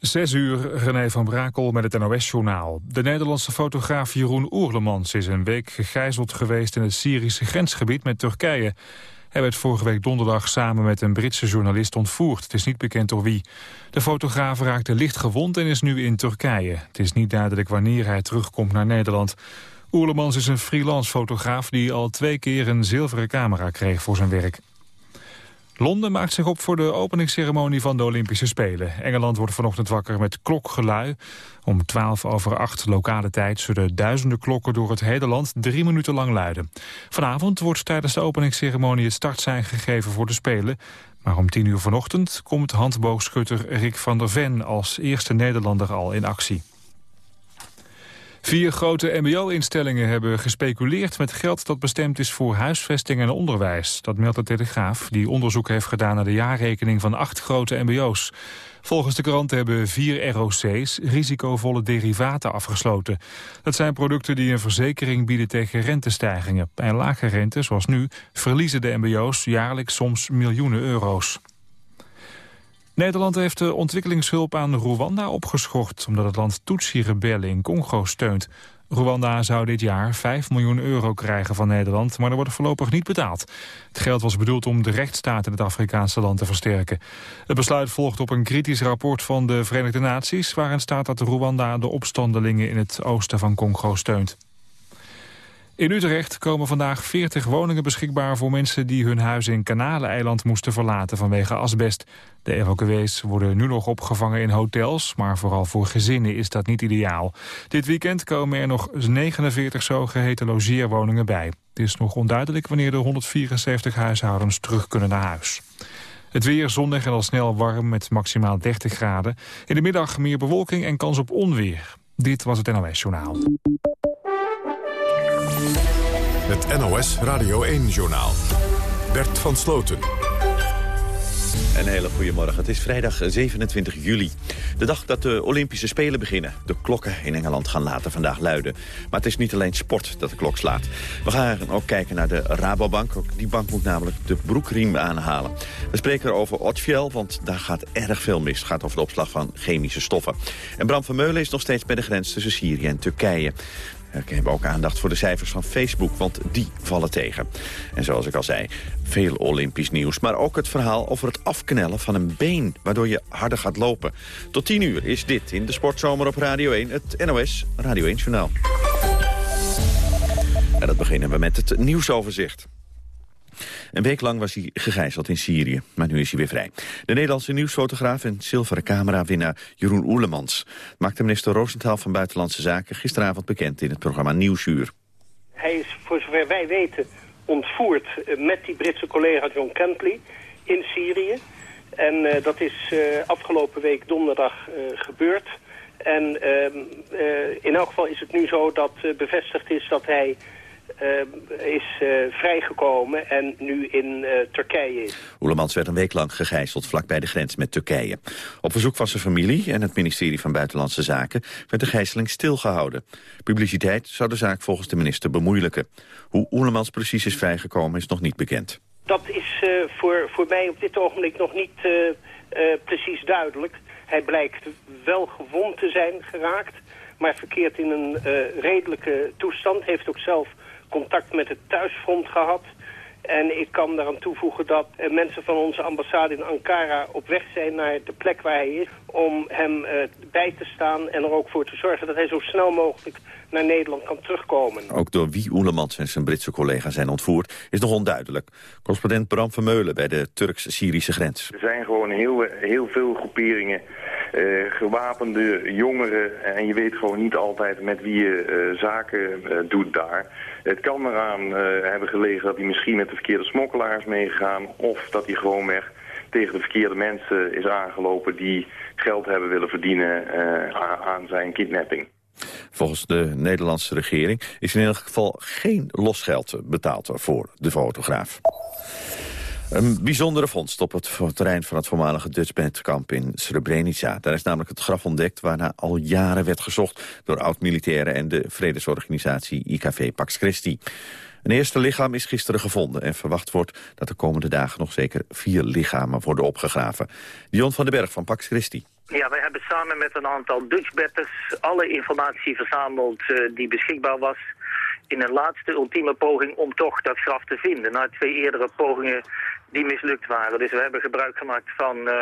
Zes uur, René van Brakel met het NOS-journaal. De Nederlandse fotograaf Jeroen Oerlemans is een week gegijzeld geweest... in het Syrische grensgebied met Turkije. Hij werd vorige week donderdag samen met een Britse journalist ontvoerd. Het is niet bekend door wie. De fotograaf raakte licht gewond en is nu in Turkije. Het is niet duidelijk wanneer hij terugkomt naar Nederland. Oerlemans is een freelance fotograaf die al twee keer een zilveren camera kreeg voor zijn werk. Londen maakt zich op voor de openingsceremonie van de Olympische Spelen. Engeland wordt vanochtend wakker met klokgelui. Om 12 over 8 lokale tijd zullen duizenden klokken door het hele land drie minuten lang luiden. Vanavond wordt tijdens de openingsceremonie het startsein gegeven voor de Spelen. Maar om 10 uur vanochtend komt handboogschutter Rick van der Ven als eerste Nederlander al in actie. Vier grote mbo-instellingen hebben gespeculeerd met geld dat bestemd is voor huisvesting en onderwijs. Dat meldt de Telegraaf, die onderzoek heeft gedaan naar de jaarrekening van acht grote mbo's. Volgens de krant hebben vier ROC's risicovolle derivaten afgesloten. Dat zijn producten die een verzekering bieden tegen rentestijgingen. Bij lage rente, zoals nu, verliezen de mbo's jaarlijks soms miljoenen euro's. Nederland heeft de ontwikkelingshulp aan Rwanda opgeschort... omdat het land Tutsi-rebellen in Congo steunt. Rwanda zou dit jaar 5 miljoen euro krijgen van Nederland... maar er wordt voorlopig niet betaald. Het geld was bedoeld om de rechtsstaat in het Afrikaanse land te versterken. Het besluit volgt op een kritisch rapport van de Verenigde Naties... waarin staat dat Rwanda de opstandelingen in het oosten van Congo steunt. In Utrecht komen vandaag 40 woningen beschikbaar voor mensen die hun huis in Kanaleneiland moesten verlaten vanwege asbest. De evacuees worden nu nog opgevangen in hotels, maar vooral voor gezinnen is dat niet ideaal. Dit weekend komen er nog 49 zogeheten logeerwoningen bij. Het is nog onduidelijk wanneer de 174 huishoudens terug kunnen naar huis. Het weer zonnig en al snel warm met maximaal 30 graden. In de middag meer bewolking en kans op onweer. Dit was het NOS Journaal. Het NOS Radio 1-journaal. Bert van Sloten. Een hele goede morgen. Het is vrijdag 27 juli. De dag dat de Olympische Spelen beginnen. De klokken in Engeland gaan later vandaag luiden. Maar het is niet alleen sport dat de klok slaat. We gaan ook kijken naar de Rabobank. Ook die bank moet namelijk de broekriem aanhalen. We spreken over Otfiel, want daar gaat erg veel mis. Het gaat over de opslag van chemische stoffen. En Bram van Meulen is nog steeds bij de grens tussen Syrië en Turkije. We hebben ook aandacht voor de cijfers van Facebook, want die vallen tegen. En zoals ik al zei, veel Olympisch nieuws. Maar ook het verhaal over het afknellen van een been, waardoor je harder gaat lopen. Tot 10 uur is dit in de Sportzomer op Radio 1, het NOS Radio 1 Journaal. En dat beginnen we met het nieuwsoverzicht. Een week lang was hij gegijzeld in Syrië, maar nu is hij weer vrij. De Nederlandse nieuwsfotograaf en zilveren camera-winnaar Jeroen Oerlemans... maakte minister Roosentaal van Buitenlandse Zaken gisteravond bekend in het programma Nieuwsuur. Hij is, voor zover wij weten, ontvoerd eh, met die Britse collega John Kentley in Syrië. En uh, dat is uh, afgelopen week donderdag gebeurd. En ehm, in elk geval is het nu zo dat bevestigd is dat hij is uh, vrijgekomen en nu in uh, Turkije is. Oelemans werd een week lang gegijzeld vlakbij de grens met Turkije. Op verzoek van zijn familie en het ministerie van Buitenlandse Zaken werd de gijzeling stilgehouden. Publiciteit zou de zaak volgens de minister bemoeilijken. Hoe Oelemans precies is vrijgekomen is nog niet bekend. Dat is voor, voor mij op dit ogenblik nog niet precies duidelijk. Hij blijkt wel gewond te zijn geraakt maar verkeert in een redelijke toestand. Heeft ook zelf contact met het thuisfront gehad. En ik kan daaraan toevoegen dat uh, mensen van onze ambassade in Ankara op weg zijn naar de plek waar hij is... om hem uh, bij te staan en er ook voor te zorgen dat hij zo snel mogelijk naar Nederland kan terugkomen. Ook door wie Oelemans en zijn Britse collega zijn ontvoerd is nog onduidelijk. Correspondent Bram Vermeulen bij de Turks-Syrische grens. Er zijn gewoon heel, heel veel groeperingen uh, gewapende jongeren. En je weet gewoon niet altijd met wie je uh, zaken uh, doet daar. Het kan eraan hebben gelegen dat hij misschien met de verkeerde smokkelaars meegegaan... of dat hij gewoonweg tegen de verkeerde mensen is aangelopen... die geld hebben willen verdienen aan zijn kidnapping. Volgens de Nederlandse regering is in elk geval geen losgeld betaald voor de fotograaf. Een bijzondere vondst op het terrein van het voormalige Dutch in Srebrenica. Daar is namelijk het graf ontdekt waarna al jaren werd gezocht... door oud-militairen en de vredesorganisatie IKV Pax Christi. Een eerste lichaam is gisteren gevonden en verwacht wordt dat de komende dagen nog zeker vier lichamen worden opgegraven. Dion van den Berg van Pax Christi. Ja, wij hebben samen met een aantal Dutchbatters alle informatie verzameld die beschikbaar was in een laatste ultieme poging om toch dat graf te vinden. Na twee eerdere pogingen die mislukt waren. Dus we hebben gebruik gemaakt van uh,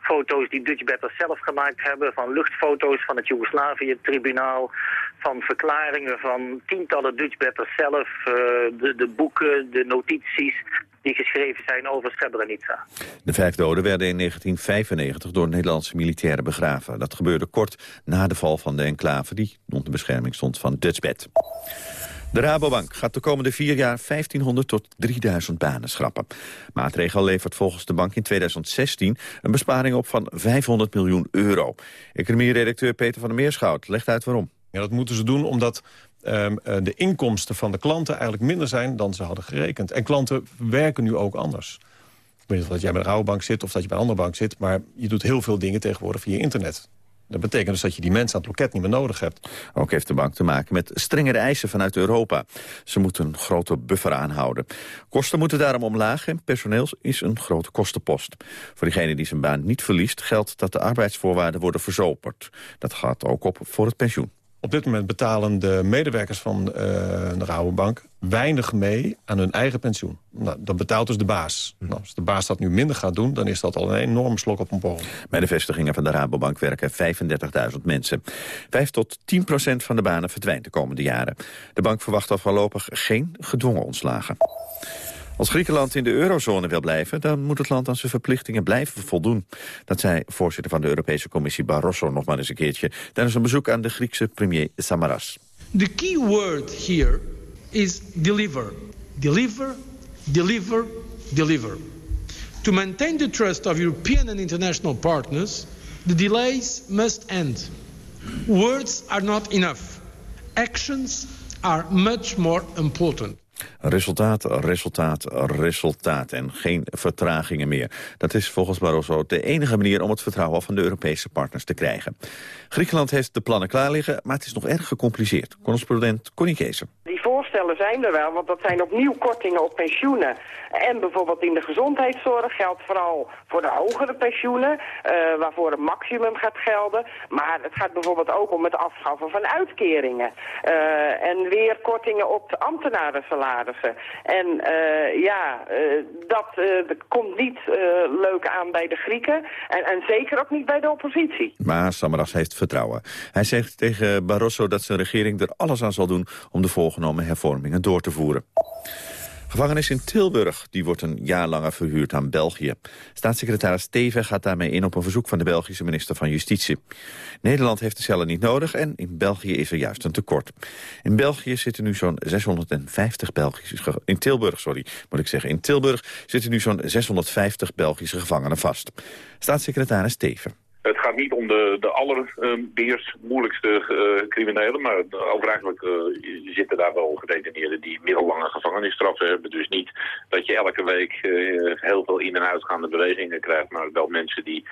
foto's die Dutchbatters zelf gemaakt hebben... van luchtfoto's van het Joegoslavië-tribunaal... van verklaringen van tientallen Dutchbatters zelf... Uh, de, de boeken, de notities die geschreven zijn over Srebrenica. De vijf doden werden in 1995 door Nederlandse militairen begraven. Dat gebeurde kort na de val van de enclave... die onder bescherming stond van Dutchbat. De Rabobank gaat de komende vier jaar 1500 tot 3000 banen schrappen. Maatregel levert volgens de bank in 2016 een besparing op van 500 miljoen euro. Economie-redacteur Peter van der Meerschout legt uit waarom. Ja, dat moeten ze doen omdat um, de inkomsten van de klanten eigenlijk minder zijn dan ze hadden gerekend. En klanten werken nu ook anders. Ik weet niet of dat jij bij de Rabobank zit of dat je bij een andere bank zit... maar je doet heel veel dingen tegenwoordig via internet. Dat betekent dus dat je die mensen aan het loket niet meer nodig hebt. Ook heeft de bank te maken met strengere eisen vanuit Europa. Ze moeten een grote buffer aanhouden. Kosten moeten daarom omlaag en personeel is een grote kostenpost. Voor diegene die zijn baan niet verliest geldt dat de arbeidsvoorwaarden worden verzoperd. Dat gaat ook op voor het pensioen. Op dit moment betalen de medewerkers van uh, de Rabobank weinig mee aan hun eigen pensioen. Nou, dat betaalt dus de baas. Hm. Nou, als de baas dat nu minder gaat doen, dan is dat al een enorme slok op een borrel. Bij de vestigingen van de Rabobank werken 35.000 mensen. 5 tot 10 procent van de banen verdwijnt de komende jaren. De bank verwacht al voorlopig geen gedwongen ontslagen. Als Griekenland in de eurozone wil blijven... dan moet het land aan zijn verplichtingen blijven voldoen. Dat zei voorzitter van de Europese Commissie Barroso nog maar eens een keertje... tijdens een bezoek aan de Griekse premier Samaras. The key word here is deliver. Deliver, deliver, deliver. To maintain the trust of European and international partners... the delays must end. Words are not enough. Actions are much more important. Resultaat, resultaat, resultaat en geen vertragingen meer. Dat is volgens Barroso de enige manier om het vertrouwen van de Europese partners te krijgen. Griekenland heeft de plannen klaar liggen, maar het is nog erg gecompliceerd. Correspondent Connie Keeser. Zijn er wel, want dat zijn opnieuw kortingen op pensioenen. En bijvoorbeeld in de gezondheidszorg geldt vooral voor de hogere pensioenen, uh, waarvoor een maximum gaat gelden. Maar het gaat bijvoorbeeld ook om het afschaffen van uitkeringen. Uh, en weer kortingen op de ambtenarensalarissen. En uh, ja, dat komt niet leuk aan bij de Grieken en, en zeker ook niet bij de oppositie. Maar Samaras heeft vertrouwen. Hij zegt tegen Barroso dat zijn regering er alles aan zal doen om de voorgenomen hervormingen door te voeren. Gevangenis in Tilburg die wordt een jaar langer verhuurd aan België. Staatssecretaris Teven gaat daarmee in op een verzoek van de Belgische minister van Justitie. Nederland heeft de cellen niet nodig en in België is er juist een tekort. In België zitten nu zo'n 650 Belgische... In Tilburg, sorry, moet ik zeggen. In Tilburg zitten nu zo'n 650 Belgische gevangenen vast. Staatssecretaris Teven. Gaat niet om de, de allerbeers moeilijkste uh, criminelen, maar overigens uh, zitten daar wel gedetineerden die middellange gevangenisstraffen hebben. Dus niet dat je elke week uh, heel veel in- en uitgaande bewegingen krijgt, maar wel mensen die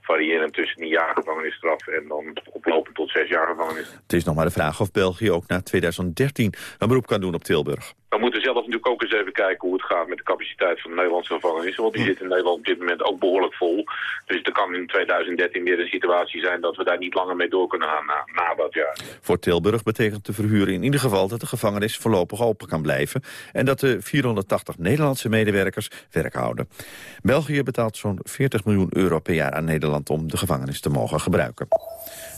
variëren tussen een jaar gevangenisstraf en dan oplopend tot zes jaar gevangenis. Het is nog maar de vraag of België ook na 2013 een beroep kan doen op Tilburg. We moeten zelf natuurlijk ook eens even kijken hoe het gaat met de capaciteit van de Nederlandse gevangenissen. Want die zit in Nederland op dit moment ook behoorlijk vol. Dus er kan in 2013 weer een situatie zijn dat we daar niet langer mee door kunnen gaan na, dat jaar. Voor Tilburg betekent de verhuren in ieder geval dat de gevangenis voorlopig open kan blijven. En dat de 480 Nederlandse medewerkers werk houden. België betaalt zo'n 40 miljoen euro per jaar aan Nederland om de gevangenis te mogen gebruiken.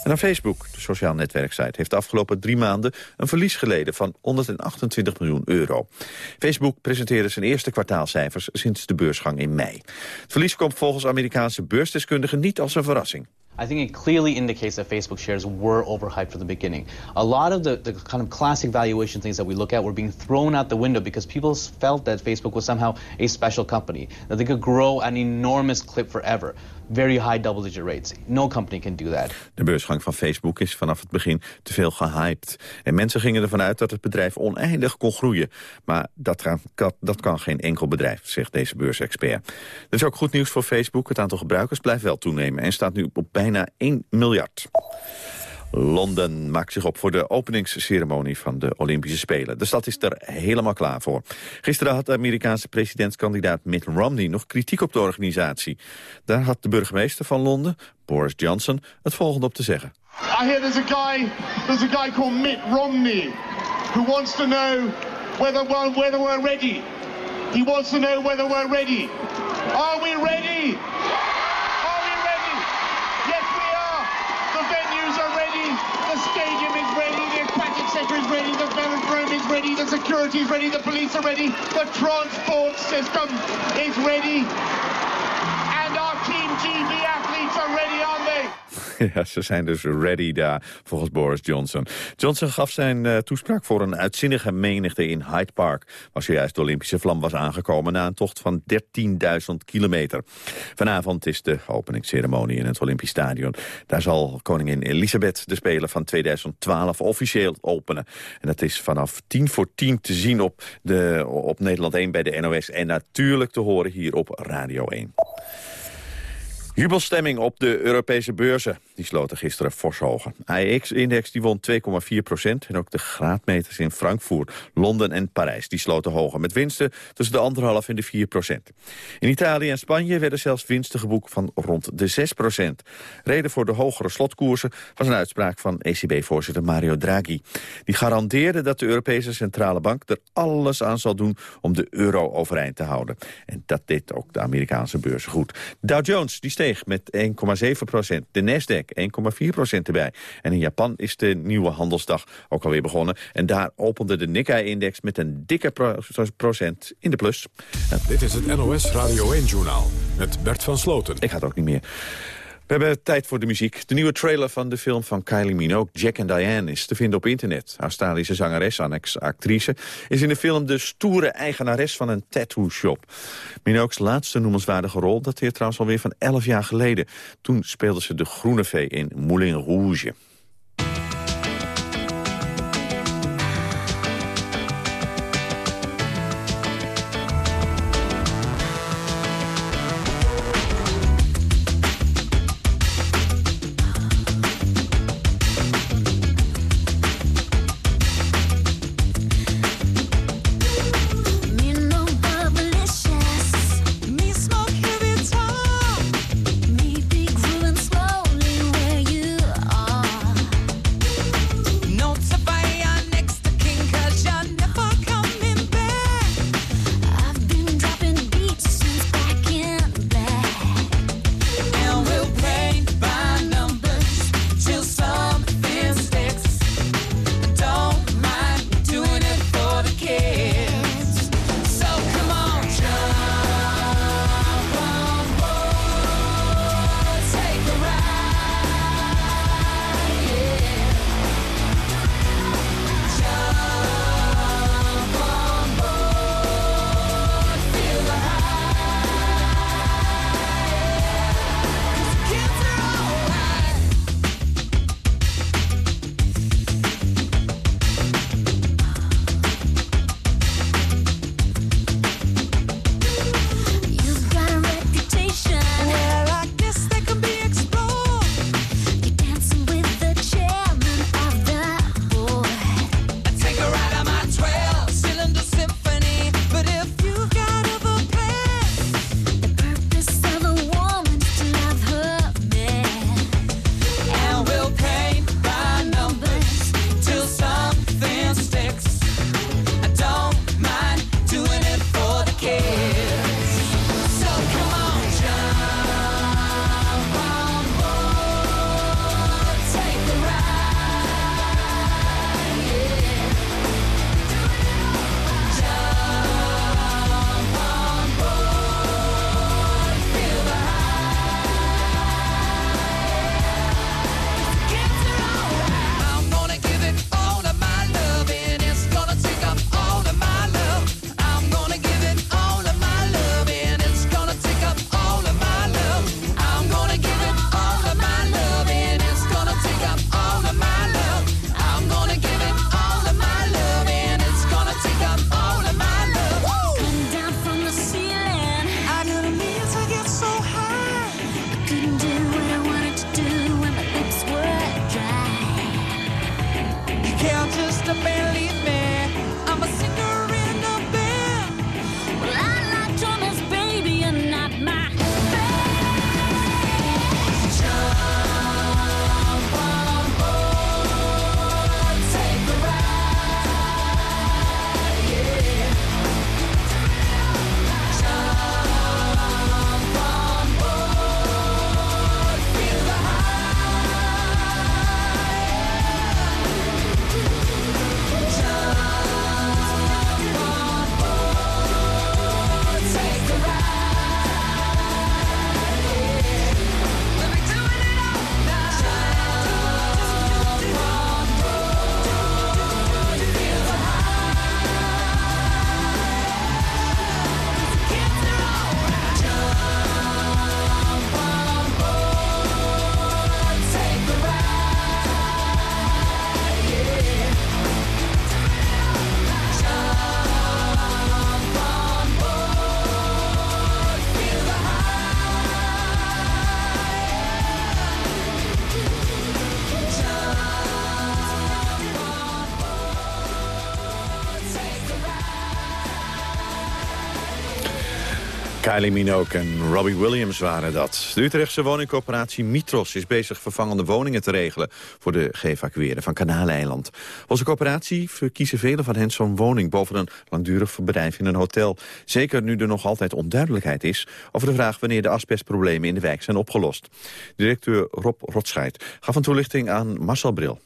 En dan Facebook, de sociaal netwerksite, heeft de afgelopen drie maanden een verlies geleden van 128 miljoen euro. Facebook presenteerde zijn eerste kwartaalcijfers sinds de beursgang in mei. Het verlies komt volgens Amerikaanse beursdeskundigen niet als een verrassing. I think it clearly indicates that Facebook shares were overhyped from the beginning. A lot of the, the kind of classic valuation things that we look at were being thrown out the window because people felt that Facebook was somehow a special company, that they could grow an enormous clip forever very high double-digit rates. No company can do that. De beursgang van Facebook is vanaf het begin te veel gehyped. En mensen gingen ervan uit dat het bedrijf oneindig kon groeien. Maar dat dat kan geen enkel bedrijf, zegt deze beursexpert. Er is ook goed nieuws voor Facebook. Het aantal gebruikers blijft wel toenemen en staat nu op bijna 1 miljard. Londen maakt zich op voor de openingsceremonie van de Olympische Spelen. De stad is er helemaal klaar voor. Gisteren had de Amerikaanse presidentskandidaat Mitt Romney nog kritiek op de organisatie. Daar had de burgemeester van Londen, Boris Johnson, het volgende op te zeggen. I hear there's a guy, there's a guy called Mitt Romney who wants to know whether we're, whether we're ready. He wants to know whether we're ready. Are we ready? Stadium is ready. The aquatic centre is ready. The velodrome is ready. The security is ready. The police are ready. The transport system is ready. Team GB athletes are ready, aren't they? Ja, ze zijn dus ready daar, volgens Boris Johnson. Johnson gaf zijn uh, toespraak voor een uitzinnige menigte in Hyde Park... waar zojuist de Olympische vlam was aangekomen... na een tocht van 13.000 kilometer. Vanavond is de openingsceremonie in het Olympisch Stadion. Daar zal koningin Elisabeth de Spelen van 2012 officieel openen. En dat is vanaf 10 voor 10 te zien op, de, op Nederland 1 bij de NOS... en natuurlijk te horen hier op Radio 1. Jubelstemming op de Europese beurzen. Die sloten gisteren fors hoger. AEX-index won 2,4 procent. En ook de graadmeters in Frankfurt, Londen en Parijs die sloten hoger. Met winsten tussen de 1,5 en de 4 procent. In Italië en Spanje werden zelfs winsten geboekt van rond de 6 procent. Reden voor de hogere slotkoersen was een uitspraak van ECB-voorzitter Mario Draghi. Die garandeerde dat de Europese Centrale Bank er alles aan zal doen om de euro overeind te houden. En dat deed ook de Amerikaanse beurzen goed. Dow Jones die steeg met 1,7 procent. De Nasdaq 1,4 procent erbij. En in Japan is de nieuwe handelsdag ook alweer begonnen. En daar opende de Nikkei-index met een dikke procent in de plus. Dit is het NOS Radio 1-journaal met Bert van Sloten. Ik ga het ook niet meer. We hebben tijd voor de muziek. De nieuwe trailer van de film van Kylie Minogue, Jack and Diane, is te vinden op internet. Australische zangeres, annex-actrice, is in de film de stoere eigenares van een tattoo-shop. Minogue's laatste noemenswaardige rol dateert trouwens alweer van 11 jaar geleden. Toen speelde ze de groene vee in Moulin Rouge. Kylie en Robbie Williams waren dat. De Utrechtse woningcorporatie Mitros is bezig vervangende woningen te regelen... voor de geëvacueerden van Kanaaleiland. Onze corporatie verkiezen velen van hen zo'n woning... boven een langdurig verblijf in een hotel. Zeker nu er nog altijd onduidelijkheid is... over de vraag wanneer de asbestproblemen in de wijk zijn opgelost. Directeur Rob Rotscheid gaf een toelichting aan Marcel Bril.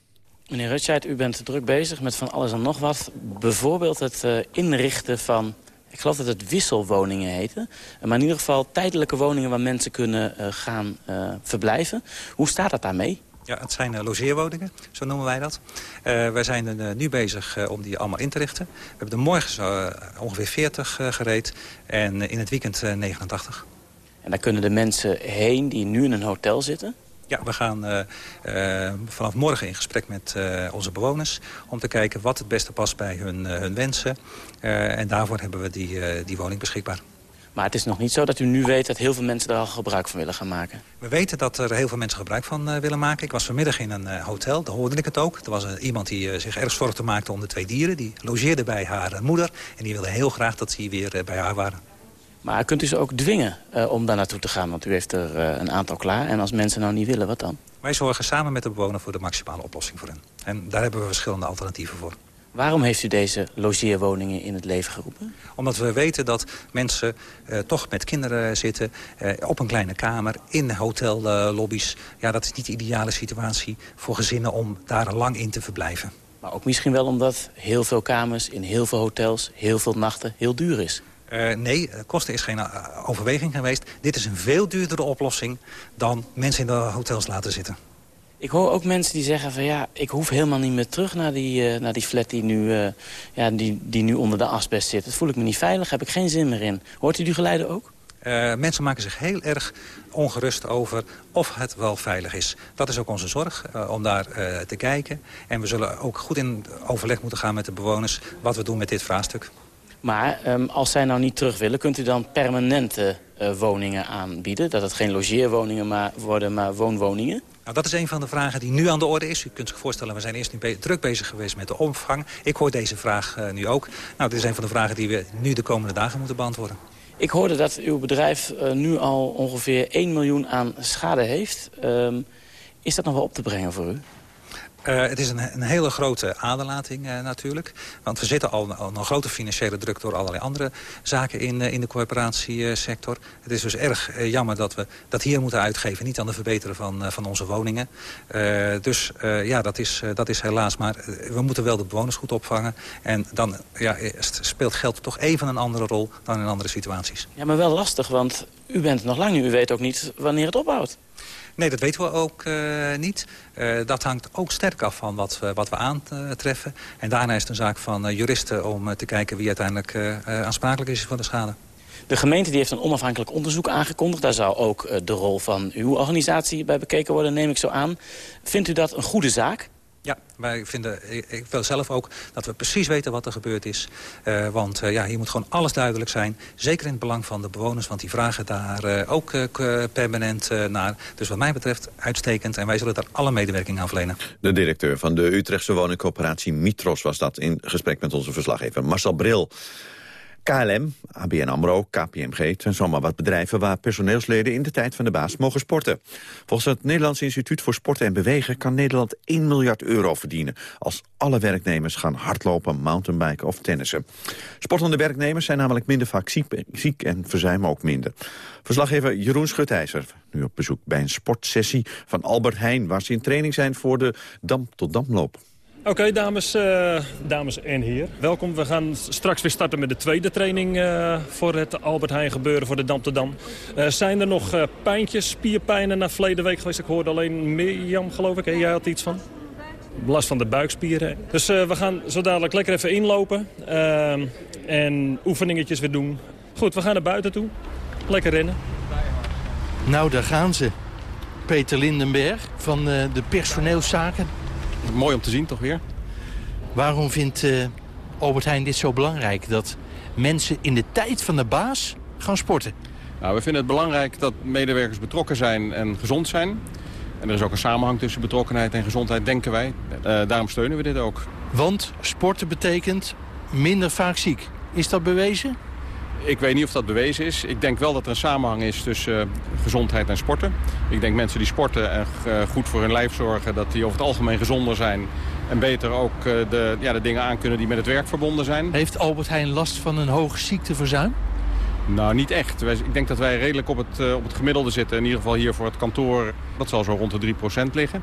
Meneer Rutscheid, u bent druk bezig met van alles en nog wat. Bijvoorbeeld het uh, inrichten van ik geloof dat het wisselwoningen heten. Maar in ieder geval tijdelijke woningen waar mensen kunnen uh, gaan uh, verblijven. Hoe staat dat daarmee? Ja, het zijn uh, logeerwoningen, zo noemen wij dat. wij zijn nu bezig om die allemaal in te richten. We hebben er morgen ongeveer 40 gereed en in het weekend 89. En daar kunnen de mensen heen die nu in een hotel zitten? Ja, we gaan uh, uh, vanaf morgen in gesprek met uh, onze bewoners... om te kijken wat het beste past bij hun, hun wensen. en daarvoor hebben we die, die woning beschikbaar. Maar het is nog niet zo dat u nu weet dat heel veel mensen er al gebruik van willen gaan maken? We weten dat er heel veel mensen gebruik van willen maken. Ik was vanmiddag in een hotel, daar hoorde ik het ook. Er was iemand die zich erg zorgde maakte om de twee dieren. Die logeerde bij haar moeder en die wilde heel graag dat ze weer bij haar waren. Maar kunt u ze ook dwingen uh, om daar naartoe te gaan? Want u heeft er uh, een aantal klaar. En als mensen nou niet willen, wat dan? Wij zorgen samen met de bewoner voor de maximale oplossing voor hen. En daar hebben we verschillende alternatieven voor. Waarom heeft u deze logeerwoningen in het leven geroepen? Omdat we weten dat mensen uh, toch met kinderen zitten... op een kleine kamer, in hotellobby's. ja, dat is niet de ideale situatie voor gezinnen om daar lang in te verblijven. Maar ook misschien wel omdat heel veel kamers in heel veel hotels... heel veel nachten heel duur is. Uh, nee, kosten is geen uh, overweging geweest. Dit is een veel duurdere oplossing dan mensen in de hotels laten zitten. Ik hoor ook mensen die zeggen van ja, ik hoef helemaal niet meer terug naar die, uh, naar die flat die nu, ja, die, die nu onder de asbest zit. Dat voel ik me niet veilig, heb ik geen zin meer in. Hoort u die geluiden ook? mensen maken zich heel erg ongerust over of het wel veilig is. Dat is ook onze zorg, om daar te kijken. En we zullen ook goed in overleg moeten gaan met de bewoners... wat we doen met dit vraagstuk. Maar um, als zij nou niet terug willen, kunt u dan permanente uh, woningen aanbieden? Dat het geen logeerwoningen maar worden, maar woonwoningen? Nou, dat is een van de vragen die nu aan de orde is. U kunt zich voorstellen, we zijn eerst nu be druk bezig geweest met de omvang. Ik hoor deze vraag uh, nu ook. Nou, dit is een van de vragen die we nu de komende dagen moeten beantwoorden. Ik hoorde dat uw bedrijf uh, nu al ongeveer 1 miljoen aan schade heeft. Um, is dat nog wel op te brengen voor u? Uh, het is een, een, hele grote aderlating uh, natuurlijk. Want we zitten al, al een grote financiële druk door allerlei andere zaken in, uh, in de corporatiesector. Het is dus erg jammer dat we dat hier moeten uitgeven. Niet aan het verbeteren van, van onze woningen. dus ja, dat is, dat is helaas. Maar we moeten wel de bewoners goed opvangen. En dan ja, speelt geld toch even een andere rol dan in andere situaties. Ja, maar wel lastig, want u bent nog lang niet. U weet ook niet wanneer het ophoudt. Nee, dat weten we ook uh, niet. Uh, dat hangt ook sterk af van wat we, wat we aantreffen. En daarna is het een zaak van uh, juristen om te kijken wie uiteindelijk aansprakelijk is voor de schade. De gemeente die heeft een onafhankelijk onderzoek aangekondigd. Daar zou ook de rol van uw organisatie bij bekeken worden, neem ik zo aan. Vindt u dat een goede zaak? Ja, wij vinden, ik wil zelf ook dat we precies weten wat er gebeurd is. Uh, want uh, ja, hier moet gewoon alles duidelijk zijn. Zeker in het belang van de bewoners, want die vragen daar ook permanent naar. Dus wat mij betreft uitstekend en wij zullen daar alle medewerking aan verlenen. De directeur van de Utrechtse woningcoöperatie Mitros was dat in gesprek met onze verslaggever Marcel Bril. KLM, ABN AMRO, KPMG, zijn zomaar wat bedrijven waar personeelsleden in de tijd van de baas mogen sporten. Volgens het Nederlands Instituut voor Sporten en Bewegen kan Nederland 1 miljard euro verdienen als alle werknemers gaan hardlopen, mountainbiken of tennissen. Sportende werknemers zijn namelijk minder vaak ziek, en verzuimen ook minder. Verslaggever Jeroen Schutijzer, nu op bezoek bij een sportsessie van Albert Heijn, waar ze in training zijn voor de dam-tot-damloop. Oké, dames, uh, dames en heren. Welkom. We gaan straks weer starten met de tweede training uh, voor het Albert Heijn gebeuren voor de Dam Dam. Uh, zijn er nog pijntjes, spierpijnen na verleden week geweest? Ik hoorde alleen Mirjam, geloof ik. Hè? Jij had iets van? Last van de buikspieren. Dus we gaan zo dadelijk lekker even inlopen. en oefeningetjes weer doen. Goed, we gaan naar buiten toe. Lekker rennen. Nou, daar gaan ze. Peter Lindenberg van de personeelszaken Mooi om te zien toch weer. Waarom vindt uh, Albert Heijn dit zo belangrijk? Dat mensen in de tijd van de baas gaan sporten? Nou, we vinden het belangrijk dat medewerkers betrokken zijn en gezond zijn. En er is ook een samenhang tussen betrokkenheid en gezondheid, denken wij. Uh, daarom steunen we dit ook. Want sporten betekent minder vaak ziek. Is dat bewezen? Ik weet niet of dat bewezen is. Ik denk wel dat er een samenhang is tussen uh, gezondheid en sporten. Ik denk mensen die sporten en uh, goed voor hun lijf zorgen... dat die over het algemeen gezonder zijn... en beter ook uh, de, ja, de dingen aankunnen die met het werk verbonden zijn. Heeft Albert Heijn last van een hoog ziekteverzuim? Nou, niet echt. Ik denk dat wij redelijk op het, op het gemiddelde zitten. In ieder geval hier voor het kantoor, dat zal zo rond de 3% liggen.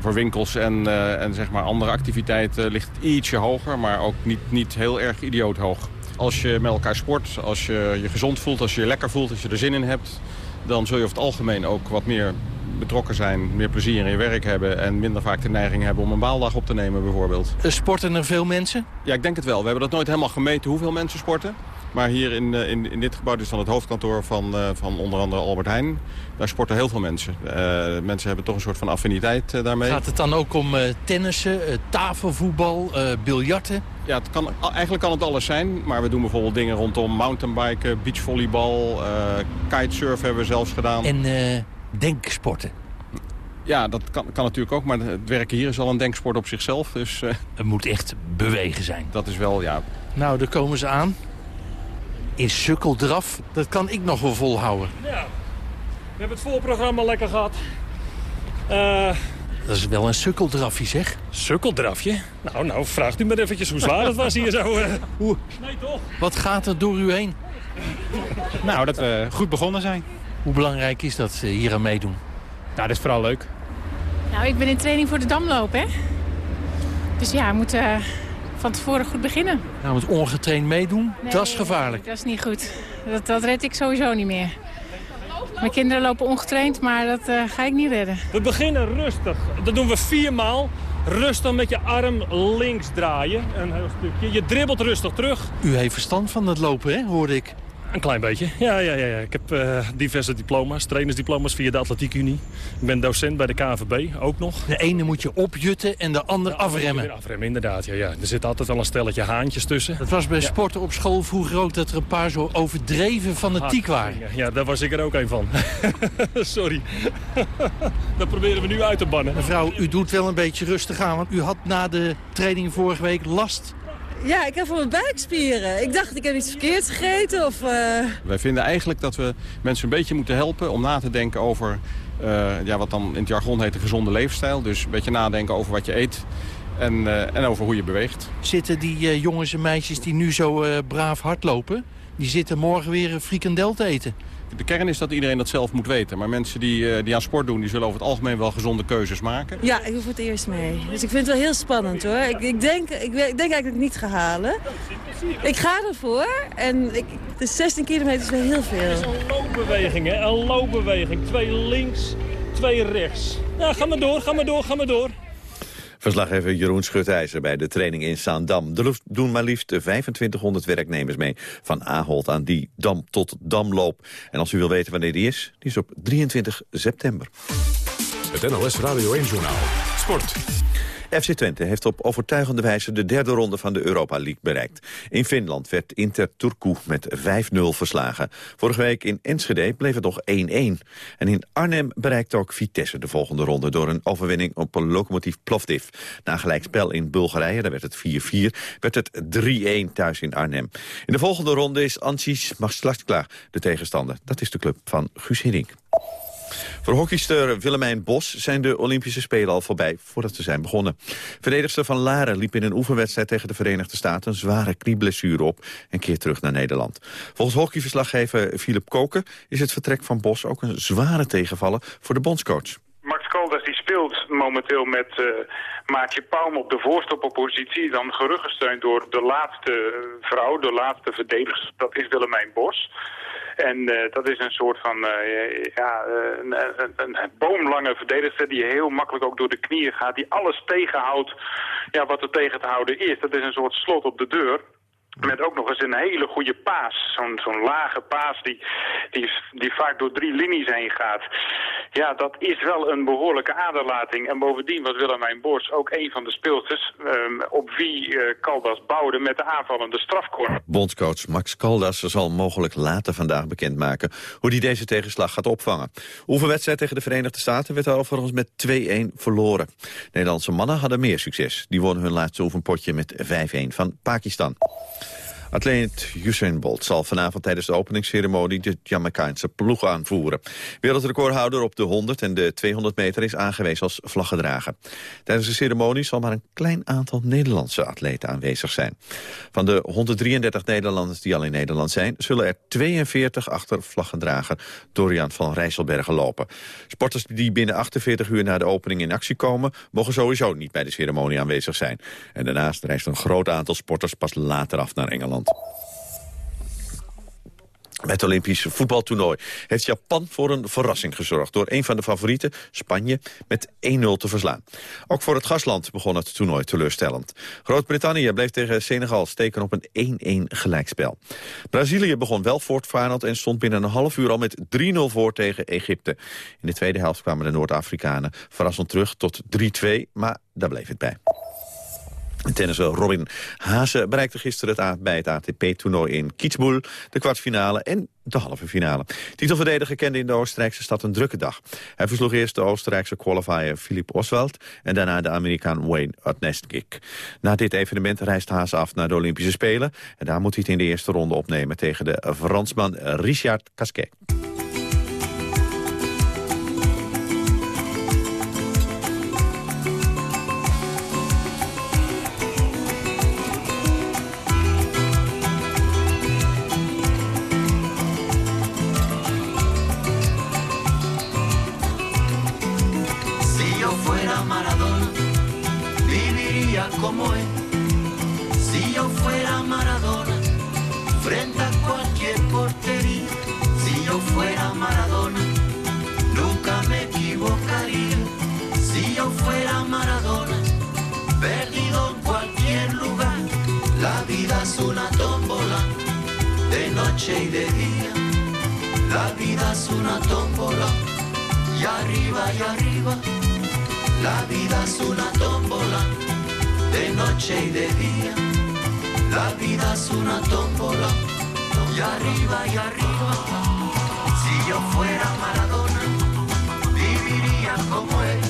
Voor winkels en, en zeg maar andere activiteiten ligt het ietsje hoger... maar ook niet, niet heel erg idioot hoog. Als je met elkaar sport, als je je gezond voelt, als je je lekker voelt, als je er zin in hebt... dan zul je over het algemeen ook wat meer betrokken zijn, meer plezier in je werk hebben... en minder vaak de neiging hebben om een baaldag op te nemen bijvoorbeeld. Sporten er veel mensen? Ja, ik denk het wel. We hebben dat nooit helemaal gemeten hoeveel mensen sporten. Maar hier in, in, in dit gebouw, dus van het hoofdkantoor van, uh, van onder andere Albert Heijn... daar sporten heel veel mensen. Uh, mensen hebben toch een soort van affiniteit daarmee. Gaat het dan ook om tennissen, tafelvoetbal, biljarten? Ja, het kan, eigenlijk kan het alles zijn. Maar we doen bijvoorbeeld dingen rondom mountainbiken, beachvolleybal... kitesurfen hebben we zelfs gedaan. En denksporten? Ja, dat kan, kan natuurlijk ook, maar het werken hier is al een denksport op zichzelf. Dus, Het moet echt bewegen zijn. Dat is wel, ja... Nou, daar komen ze aan in sukkeldraf. Dat kan ik nog wel volhouden. Ja, we hebben het voorprogramma lekker gehad. Uh... Dat is wel een sukkeldrafje, zeg. Sukkeldrafje? Nou, nou, vraagt u maar eventjes hoe zwaar het was hier zo. Uh... Hoe? Nee, toch? Wat gaat er door u heen? Nou, dat we goed begonnen zijn. Hoe belangrijk is dat uh, hier aan meedoen? Nou, dat is vooral leuk. Nou, ik ben in training voor de damloop, hè. Dus ja, we moeten van tevoren goed beginnen. Nou, met ongetraind meedoen, nee, dat is gevaarlijk. dat is niet goed. Dat, dat red ik sowieso niet meer. Mijn kinderen lopen ongetraind, maar dat uh, ga ik niet redden. We beginnen rustig. Dat doen we viermaal. Rustig met je arm links draaien. Een heel stukje. Je dribbelt rustig terug. U heeft verstand van het lopen, hè, hoorde ik. Een klein beetje, ja. ja, ja, ja. Ik heb uh, diverse diploma's, trainersdiploma's via de Atletiek Unie. Ik ben docent bij de KNVB, ook nog. De ene moet je opjutten en de andere de afremmen. Afremmen, inderdaad. Ja, ja. Er zit altijd al een stelletje haantjes tussen. Het was bij ja. sporten op school vroeger ook dat er een paar zo overdreven fanatiek waren. Ja, daar was ik er ook een van. Sorry. dat proberen we nu uit te bannen. Mevrouw, u doet wel een beetje rustig aan, want u had na de training vorige week last ja, ik heb voor mijn buikspieren. Ik dacht, ik heb iets verkeerds gegeten. Of, uh... Wij vinden eigenlijk dat we mensen een beetje moeten helpen om na te denken over... Uh, ja, wat dan in het jargon heet de gezonde leefstijl. Dus een beetje nadenken over wat je eet. En, uh, en over hoe je beweegt. Zitten die jongens en meisjes die nu zo braaf hardlopen... die zitten morgen weer een frikandel te eten? De kern is dat iedereen dat zelf moet weten. Maar mensen die, uh, die aan sport doen, die zullen over het algemeen wel gezonde keuzes maken. Ja, ik hoef het eerst mee. Dus ik vind het wel heel spannend hoor. Ik, ik, denk, ik, ik denk eigenlijk dat ik niet ga halen. Ik ga ervoor. En ik, de 16 kilometer is wel heel veel. Het is een loopbeweging, hè? Een loopbeweging. Twee links, twee rechts. Ja, ga maar door, ga maar door, ga maar door. Verslaggever Jeroen Schutijzer bij de training in Zaandam. Er doen maar liefst 2500 werknemers mee. Van Ahold aan die dam tot damloop. En als u wil weten wanneer die is, die is op 23 september. Het NLS Radio 1 Journaal. Sport. FC Twente heeft op overtuigende wijze de derde ronde van de Europa League bereikt. In Finland werd Inter Turku met 5-0 verslagen. Vorige week in Enschede bleef het nog 1-1. En in Arnhem bereikte ook Vitesse de volgende ronde... door een overwinning op een locomotief Plovdiv. Na gelijkspel in Bulgarije, daar werd het 4-4, werd het 3-1 thuis in Arnhem. In de volgende ronde is Ansis Maslaskla de tegenstander. Dat is de club van Guus Hiddink. Voor hockeyster Willemijn Bos zijn de Olympische Spelen al voorbij voordat ze zijn begonnen. Verdedigster van Laren liep in een oefenwedstrijd tegen de Verenigde Staten een zware knieblessure op en keert terug naar Nederland. Volgens hockeyverslaggever Philip Koken is het vertrek van Bos ook een zware tegenvaller voor de bondscoach. Max Caldas die speelt momenteel met uh, Maatje Palm op de voorstopperpositie. Dan geruggesteund door de laatste vrouw, de laatste verdedigster. Dat is Willemijn Bos. En uh, dat is een soort van uh, ja, een, een, een, boomlange verdediger die heel makkelijk ook door de knieën gaat. Die alles tegenhoudt ja, wat er tegen te houden is. Dat is een soort slot op de deur. Met ook nog eens een hele goede paas. Zo'n zo'n lage paas die, die, die vaak door drie linies heen gaat. Ja, dat is wel een behoorlijke aderlating. En bovendien was Willemijn Bos ook een van de speelsters... Um, op wie uh, Caldas bouwde met de aanvallende strafcorner. Bondscoach Max Caldas zal mogelijk later vandaag bekendmaken... hoe hij deze tegenslag gaat opvangen. Oefenwedstrijd tegen de Verenigde Staten werd overigens met 2-1 verloren. Nederlandse mannen hadden meer succes. Die wonnen hun laatste oefenpotje met 5-1 van Pakistan. Atleet Usain Bolt zal vanavond tijdens de openingsceremonie de Jamaicaanse ploeg aanvoeren. Wereldrecordhouder op de 100 en de 200 meter is aangewezen als vlaggedrager. Tijdens de ceremonie zal maar een klein aantal Nederlandse atleten aanwezig zijn. Van de 133 Nederlanders die al in Nederland zijn, zullen er 42 achter vlaggedrager Dorian van Rijsselbergen lopen. Sporters die binnen 48 uur na de opening in actie komen, mogen sowieso niet bij de ceremonie aanwezig zijn. En daarnaast reist een groot aantal sporters pas later af naar Engeland. Bij het Olympisch voetbaltoernooi heeft Japan voor een verrassing gezorgd... door een van de favorieten, Spanje, met 1-0 te verslaan. Ook voor het gastland begon het toernooi teleurstellend. Groot-Brittannië bleef tegen Senegal steken op een 1-1 gelijkspel. Brazilië begon wel voortvarend en stond binnen een half uur al met 3-0 voor tegen Egypte. In de tweede helft kwamen de Noord-Afrikanen verrassend terug tot 3-2, maar daar bleef het bij. Tennisser Robin Haase bereikte gisteren het bij het ATP-toernooi in Kitzbühel... de kwartfinale en de halve finale. Titelverdediger kende in de Oostenrijkse stad een drukke dag. Hij versloeg eerst de Oostenrijkse qualifier Philippe Oswald... en daarna de Amerikaan Wayne Odnestgik. Na dit evenement reist Haase af naar de Olympische Spelen... en daar moet hij het in de eerste ronde opnemen tegen de Fransman Richard Casquet. De noche y de día. La vida es una tómbola, y arriba y arriba. La vida es una tómbola de noche y de día. La vida es una tómbola, y arriba y arriba. Si yo fuera Maradona, viviría como él.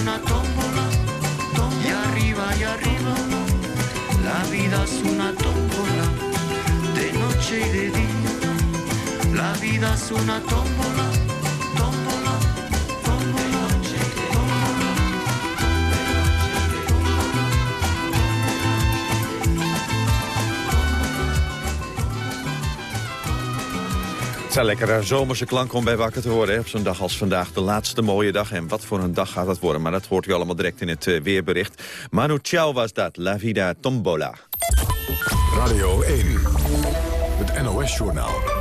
Una tómbola, y arriba y arriba. La vida es una tómbola, de noche y de día. La vida es una tómbola, tómbola, Het zijn lekkere zomerse klanken om bij wakker te worden. hè, Op zo'n dag als vandaag, de laatste mooie dag. En wat voor een dag gaat dat worden? Maar dat hoort u allemaal direct in het eh, weerbericht. Manu Chao was dat, La Vida Tombola. Radio 1, het NOS-journaal.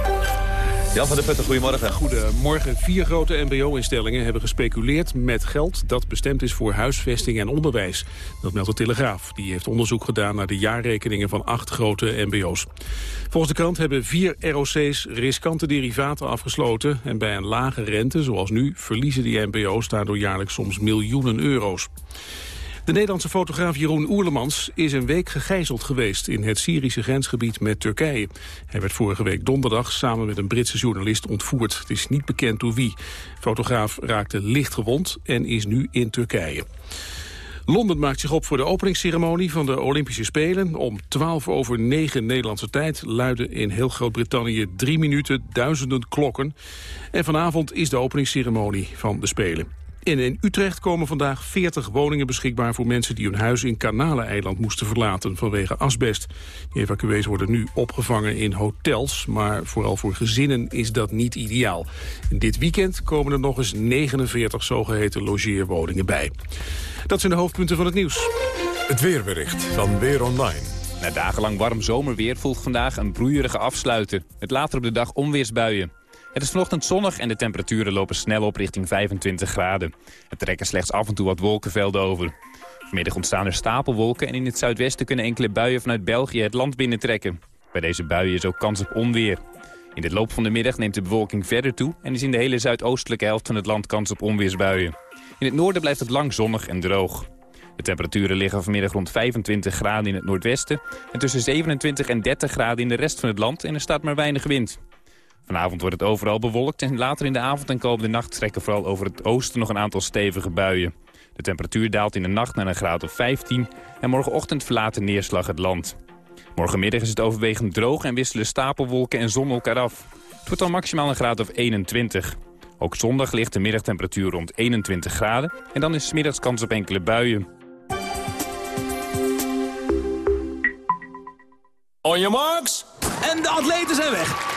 Jan van der Putten, goedemorgen. Goedemorgen. Vier grote mbo-instellingen hebben gespeculeerd met geld... dat bestemd is voor huisvesting en onderwijs. Dat meldt de Telegraaf. Die heeft onderzoek gedaan naar de jaarrekeningen van acht grote mbo's. Volgens de krant hebben vier ROC's riskante derivaten afgesloten... en bij een lage rente, zoals nu, verliezen die mbo's daardoor jaarlijks soms miljoenen euro's. De Nederlandse fotograaf Jeroen Oerlemans is een week gegijzeld geweest in het Syrische grensgebied met Turkije. Hij werd vorige week donderdag samen met een Britse journalist ontvoerd. Het is niet bekend door wie. Fotograaf raakte licht gewond en is nu in Turkije. Londen maakt zich op voor de openingsceremonie van de Olympische Spelen. Om 12 over 9 Nederlandse tijd luiden in heel Groot-Brittannië drie minuten duizenden klokken. En vanavond is de openingsceremonie van de Spelen. En in Utrecht komen vandaag 40 woningen beschikbaar voor mensen die hun huis in Kanaleneiland moesten verlaten vanwege asbest. Die evacuees worden nu opgevangen in hotels, maar vooral voor gezinnen is dat niet ideaal. En dit weekend komen er nog eens 49 zogeheten logeerwoningen bij. Dat zijn de hoofdpunten van het nieuws. Het weerbericht van Weer Online. Na dagenlang warm zomerweer volgt vandaag een broeierige afsluiter. Met later op de dag onweersbuien. Het is vanochtend zonnig en de temperaturen lopen snel op richting 25 graden. Er trekken slechts af en toe wat wolkenvelden over. Vanmiddag ontstaan er stapelwolken en in het zuidwesten kunnen enkele buien vanuit België het land binnentrekken. Bij deze buien is ook kans op onweer. In de loop van de middag neemt de bewolking verder toe en is in de hele zuidoostelijke helft van het land kans op onweersbuien. In het noorden blijft het lang zonnig en droog. De temperaturen liggen vanmiddag rond 25 graden in het noordwesten... en tussen 27 en 30 graden in de rest van het land en er staat maar weinig wind. Vanavond wordt het overal bewolkt en later in de avond en komende nacht trekken vooral over het oosten nog een aantal stevige buien. De temperatuur daalt in de nacht naar een graad of 15 en morgenochtend verlaat de neerslag het land. Morgenmiddag is het overwegend droog en wisselen stapelwolken en zon elkaar af. Het wordt dan maximaal een graad of 21. Ook zondag ligt de middagtemperatuur rond 21 graden en dan is middags kans op enkele buien. On your marks. En de atleten zijn weg.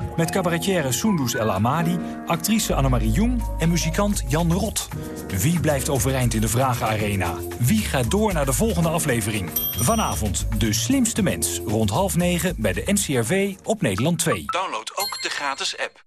Met cabaretière Sundus El Amadi, actrice Annemarie Jong en muzikant Jan Rot. Wie blijft overeind in de Vragenarena? Wie gaat door naar de volgende aflevering? Vanavond De Slimste Mens. Rond half negen bij de NCRV op Nederland 2. Download ook de gratis app.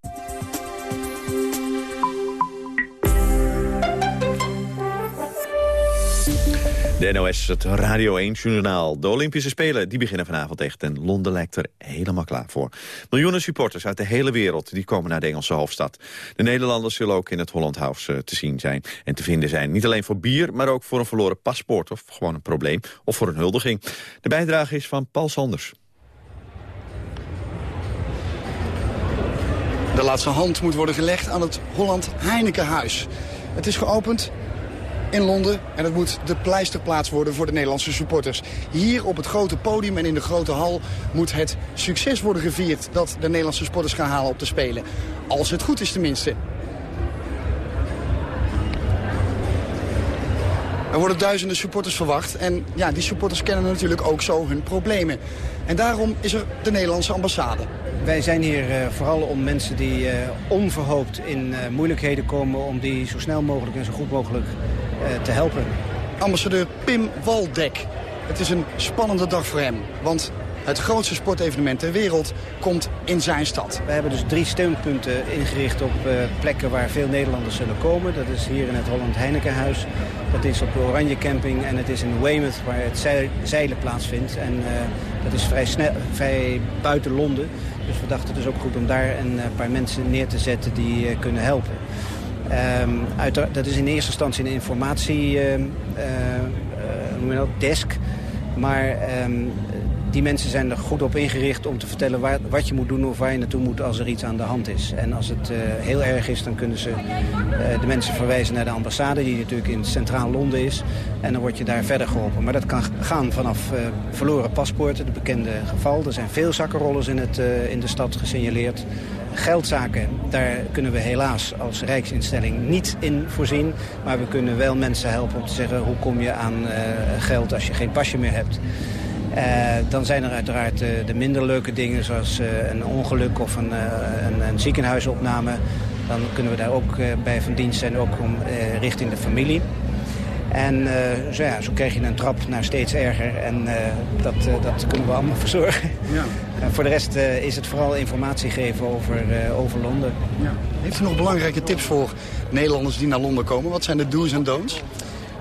De NOS, het Radio 1-journaal. De Olympische Spelen die beginnen vanavond echt en Londen lijkt er helemaal klaar voor. Miljoenen supporters uit de hele wereld die komen naar de Engelse hoofdstad. De Nederlanders zullen ook in het Holland House eh, te zien zijn en te vinden zijn. Niet alleen voor bier, maar ook voor een verloren paspoort of gewoon een probleem of voor een huldiging. De bijdrage is van Paul Sanders. De laatste hand moet worden gelegd aan het Holland Heinekenhuis. Het is geopend in Londen. En het moet de pleisterplaats worden voor de Nederlandse supporters. Hier op het grote podium en in de grote hal moet het succes worden gevierd... dat de Nederlandse supporters gaan halen op de Spelen. Als het goed is tenminste. Er worden duizenden supporters verwacht. En ja, die supporters kennen natuurlijk ook zo hun problemen. En daarom is er de Nederlandse ambassade. Wij zijn hier uh, vooral om mensen die uh, onverhoopt in uh, moeilijkheden komen... om die zo snel mogelijk en zo goed mogelijk te helpen. Ambassadeur Pim Waldek. Het is een spannende dag voor hem. Want het grootste sportevenement ter wereld komt in zijn stad. We hebben dus drie steunpunten ingericht op uh, plekken waar veel Nederlanders zullen komen. Dat is hier in het Holland Heinekenhuis. Dat is op de Oranje Camping en het is in Weymouth waar het zeilen plaatsvindt. En uh, dat is vrij, snel, vrij buiten Londen. Dus we dachten dus ook goed om daar een uh, paar mensen neer te zetten die kunnen helpen. Uit, dat is in eerste instantie een informatie uh, desk. Maar um, die mensen zijn er goed op ingericht om te vertellen wat je moet doen of waar je naartoe moet als er iets aan de hand is. En als het uh, heel erg is, dan kunnen ze uh, de mensen verwijzen naar de ambassade, die natuurlijk in centraal Londen is. En dan word je daar verder geholpen. Maar dat kan gaan vanaf uh, verloren paspoorten, het bekende geval. Er zijn veel zakkenrollers in, het, in de stad gesignaleerd. Geldzaken, daar kunnen we helaas als Rijksinstelling niet in voorzien. Maar we kunnen wel mensen helpen om te zeggen hoe kom je aan geld als je geen pasje meer hebt. Uh, dan zijn er uiteraard uh, de minder leuke dingen zoals uh, een ongeluk of een, een, een, ziekenhuisopname. Dan kunnen we daar ook bij van dienst zijn, ook om, richting de familie. En zo, ja, zo je een trap naar steeds erger en dat, dat kunnen we allemaal verzorgen. Ja. voor de rest is het vooral informatie geven over, over Londen. Ja. Heeft u nog belangrijke tips voor Nederlanders die naar Londen komen? Wat zijn de do's en don'ts?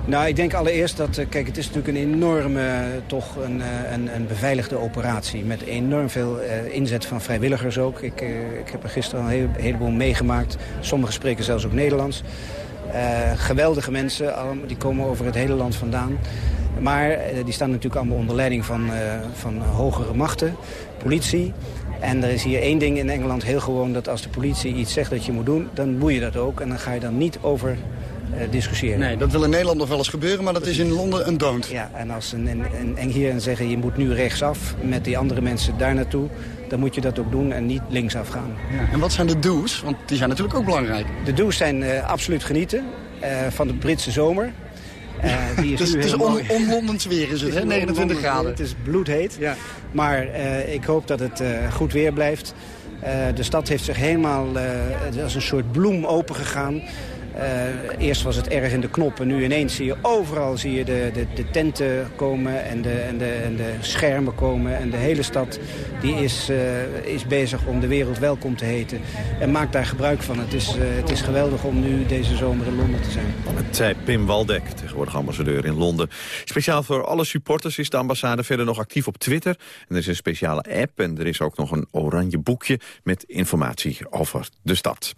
Nou, ik denk allereerst dat, eh, kijk, het is natuurlijk een enorme, eh, toch een, eh, een, een beveiligde operatie. Met enorm veel inzet van vrijwilligers ook. Ik, ik heb er gisteren al een, heleboel meegemaakt. Sommigen spreken zelfs ook Nederlands. Geweldige mensen, die komen over het hele land vandaan. Maar die staan natuurlijk allemaal onder leiding van, van hogere machten, politie. En er is hier één ding in Engeland heel gewoon... dat als de politie iets zegt dat je moet doen, dan moet je dat ook. En dan ga je dan niet over discussiëren. Nee, dat wil in Nederland nog wel eens gebeuren, maar dat is in Londen een don't. Ja, en als een, een, een hier zeggen je moet nu rechtsaf met die andere mensen daar naartoe... dan moet je dat ook doen en niet linksaf gaan. Ja. En wat zijn de do's? Want die zijn natuurlijk ook belangrijk. De do's zijn uh, absoluut genieten uh, van de Britse zomer. Uh, die is dus, het is on, onlondens weer is het, hè? 29 graden. Het is bloedheet. Ja. Maar ik hoop dat het goed weer blijft. de stad heeft zich helemaal als een soort bloem opengegaan. Uh, eerst was het erg in de knoppen, nu ineens zie je overal zie je de, de, de tenten komen en de, en, de, en de schermen komen. En de hele stad die is, uh, is bezig om de wereld welkom te heten. En maakt daar gebruik van. Het is, uh, het is geweldig om nu deze zomer in Londen te zijn. Het zei Pim Waldek, tegenwoordig ambassadeur in Londen. Speciaal voor alle supporters is de ambassade verder nog actief op Twitter. En er is een speciale app en er is ook nog een oranje boekje met informatie over de stad.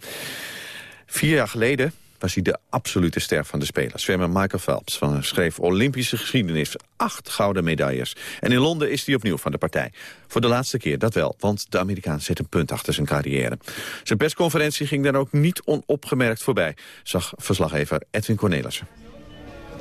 Vier jaar geleden was hij de absolute ster van de Spelen. Zwemmer Michael Phelps van schreef Olympische geschiedenis. Acht gouden medailles. En in Londen is hij opnieuw van de partij. Voor de laatste keer, dat wel, want de Amerikaan zet een punt achter zijn carrière. Zijn persconferentie ging dan ook niet onopgemerkt voorbij, zag verslaggever Edwin Cornelissen.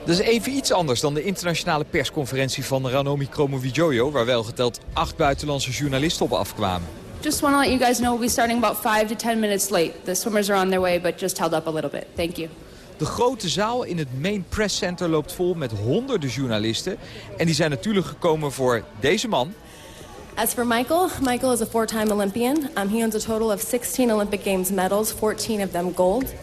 Dat is even iets anders dan de internationale persconferentie van Ranomi Kromowidjojo... waar wel geteld acht buitenlandse journalisten op afkwamen. Just want to let you guys know we'll be starting about 5 to 10 minutes late. The swimmers are on their way, but just held up a little bit. Thank you. De grote zaal in het Main Press Center loopt vol met honderden journalisten. En die zijn natuurlijk gekomen voor deze man. As for Michael, Michael is a four-time Olympian. Um, he owns a total of 16 Olympic Games medals, 14 of them gold.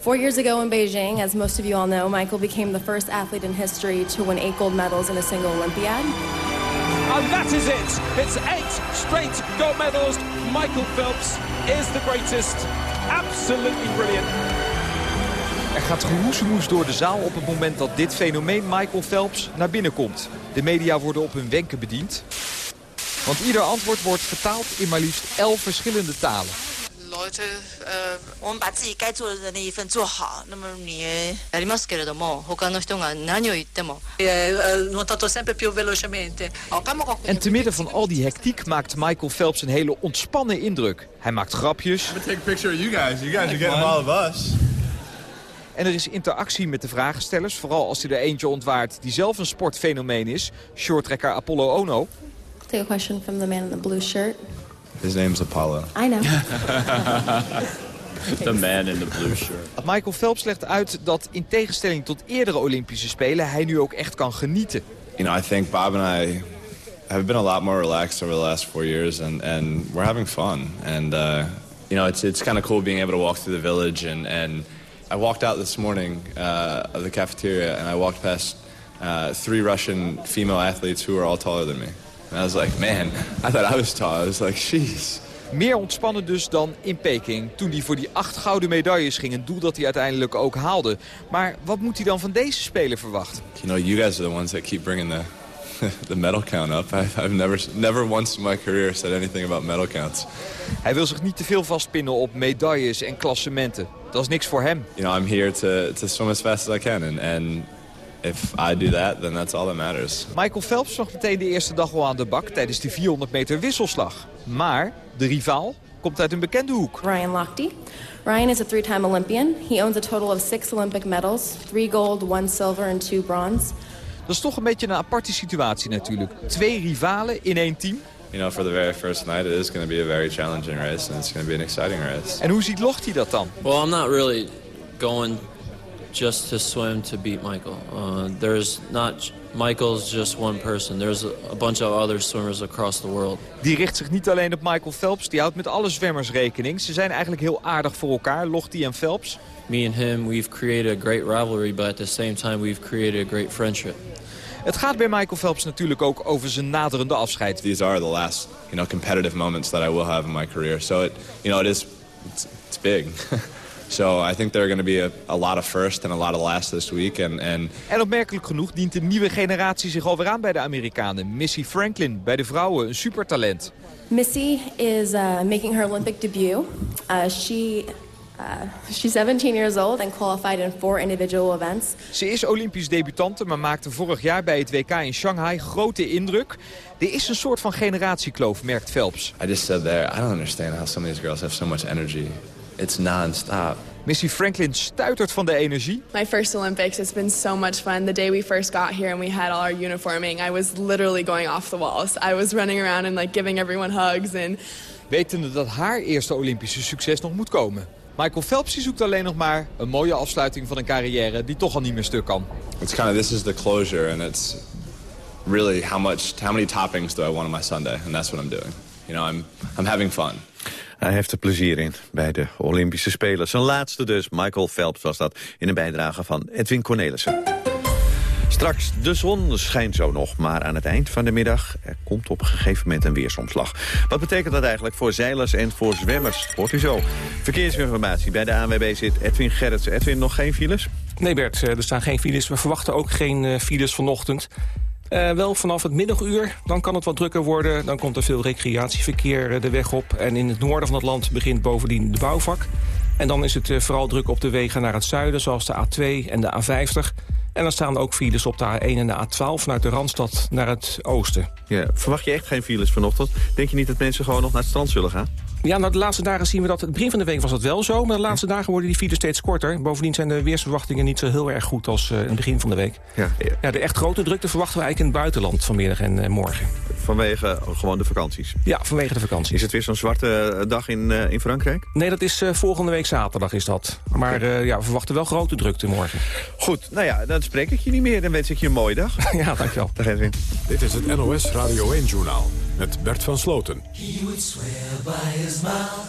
Four years ago in Beijing, as most of you all know, Michael became the first athlete in history to win eight gold medals in a single Olympiad. And that is it. It's eight straight gold medals. Michael Phelps is the greatest. Absolutely brilliant. Er gaat geroezemoes door de zaal op het moment dat dit fenomeen Michael Phelps naar binnen komt. De media worden op hun wenken bediend. Want ieder antwoord wordt vertaald in maar liefst elf verschillende talen. 这呃，我们把自己该做的那一份做好。那么你やりますけれども、他の人が何を言っても、nuotato sempre più velocemente. En te midden van al die hectiek maakt Michael Phelps een hele ontspannen indruk. Hij maakt grapjes. I'm take a picture of you guys. You guys are getting all of us. En er is interactie met de vragenstellers, vooral als hij er eentje ontwaart die zelf een sportfenomeen is, shorttrekker Apollo Ono. Take a question from the man in the blue shirt. His name's Apollo. I know. the man in the blue shirt. Michael Phelps legt uit dat in tegenstelling tot eerdere Olympische Spelen... hij nu ook echt kan genieten. You know, I think Bob and I have been a lot more relaxed over the last four years, and and we're having fun. And uh, you know, it's it's kind of cool being able to walk through the village. And and I walked out this morning uh, of the cafeteria, and I walked past uh, three Russian female athletes who are all taller than me. And I was like, man, I thought I was tall. I was like, jeez. Meer ontspannen dus dan in Peking. Toen hij voor die acht gouden medailles ging. Een doel dat hij uiteindelijk ook haalde. Maar wat moet hij dan van deze speler verwachten? You know, you guys are the ones that keep bringing the, the medal count up. I've, I've never, never once in my career said anything about medal counts. Hij wil zich niet te veel vastpinnen op medailles en klassementen. Dat is niks voor hem. You know, I'm here to, to swim as fast as I can. And, and if I do that, then that's all that matters. Michael Phelps zag meteen de eerste dag al aan de bak tijdens de 400 meter wisselslag. Maar de rivaal komt uit een bekende hoek. Ryan Lochte. Ryan is a three-time Olympian. He owns a total of six Olympic medals, three gold, one silver and two bronze. Dat is toch een beetje een aparte situatie natuurlijk. Twee rivalen in één team. You know, for the very first night, it is going to be a very challenging race, and it's going to be an exciting race. En hoe ziet Lochte dat dan? Well, I'm not really going just to swim to beat Michael. Uh, there's not Michael's just one person. There's a, bunch of other swimmers across the world. Die richt zich niet alleen op Michael Phelps, die houdt met alle zwemmers rekening. Ze zijn eigenlijk heel aardig voor elkaar, Lochte en Phelps. Me and him, we've created a great rivalry, but at the same time we've created a great friendship. Het gaat bij Michael Phelps natuurlijk ook over zijn naderende afscheid. These are the last, you know, competitive moments that I will have in my career. So it, you know, it is, it's, it's big. So I think there are going to be a, a lot of first and a lot of last this week. And, and En opmerkelijk genoeg dient de nieuwe generatie zich alweer aan bij de Amerikanen. Missy Franklin bij de vrouwen, een supertalent. Missy is uh, making her Olympic debut. Uh, she, uh, she's 17 years old and qualified in four individual events. Ze is Olympisch debutante, maar maakte vorig jaar bij het WK in Shanghai grote indruk. Er is een soort van generatiekloof, merkt Phelps. I just said there, I don't understand how some of these girls have so much energy. It's non-stop. Missy Franklin stuitert van de energie. My first Olympics, it's been so much fun. The day we first got here and we had all our uniforming, I was literally going off the walls. I was running around and like giving everyone hugs and Wetende dat haar eerste Olympische succes nog moet komen. Michael Phelps zoekt alleen nog maar een mooie afsluiting van een carrière die toch al niet meer stuk kan. It's kind of, this is the closure, and it's really how much, how many toppings do I want on my Sunday? And that's what I'm doing. You know, I'm, I'm having fun. Hij heeft er plezier in bij de Olympische Spelen. Zijn laatste dus, Michael Phelps was dat, in een bijdrage van Edwin Cornelissen. Straks, de zon schijnt zo nog, maar aan het eind van de middag... er komt op een gegeven moment een weersomslag. Wat betekent dat eigenlijk voor zeilers en voor zwemmers? Hoort u zo. Verkeersinformatie bij de ANWB zit Edwin Gerritsen. Edwin, nog geen files? Nee Bert, eh, er staan geen files. We verwachten ook geen eh, files vanochtend. Eh, wel vanaf het middaguur, dan kan het wat drukker worden. Dan komt er veel recreatieverkeer eh, de weg op. En in het noorden van het land begint bovendien de bouwvak. En dan is het eh, vooral druk op de wegen naar het zuiden... zoals de A2 en de A50. En dan staan ook files op de A1 en de A12 vanuit de Randstad naar het oosten. Verwacht je echt geen files vanochtend? Denk je niet dat mensen gewoon nog naar het strand zullen gaan? Ja, nou de laatste dagen zien we dat... Het begin van de week was dat wel zo, maar de laatste dagen worden die files steeds korter. Bovendien zijn de weersverwachtingen niet zo heel erg goed als uh, in het begin van de week. Ja, ja, de echt grote drukte verwachten we eigenlijk in het buitenland vanmiddag en uh, morgen. Vanwege gewoon de vakanties? Ja, vanwege de vakanties. Is het weer zo'n zwarte dag in, uh, in Frankrijk? Nee, dat is volgende week zaterdag is dat. Okay. Maar ja, we verwachten wel grote drukte morgen. Goed, nou ja, dan spreek ik je niet meer. Dan wens ik je een mooie dag. ja, dankjewel. Dag Edwin. Dit is het NOS Radio 1-journaal met Bert van Sloten.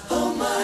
Almighty.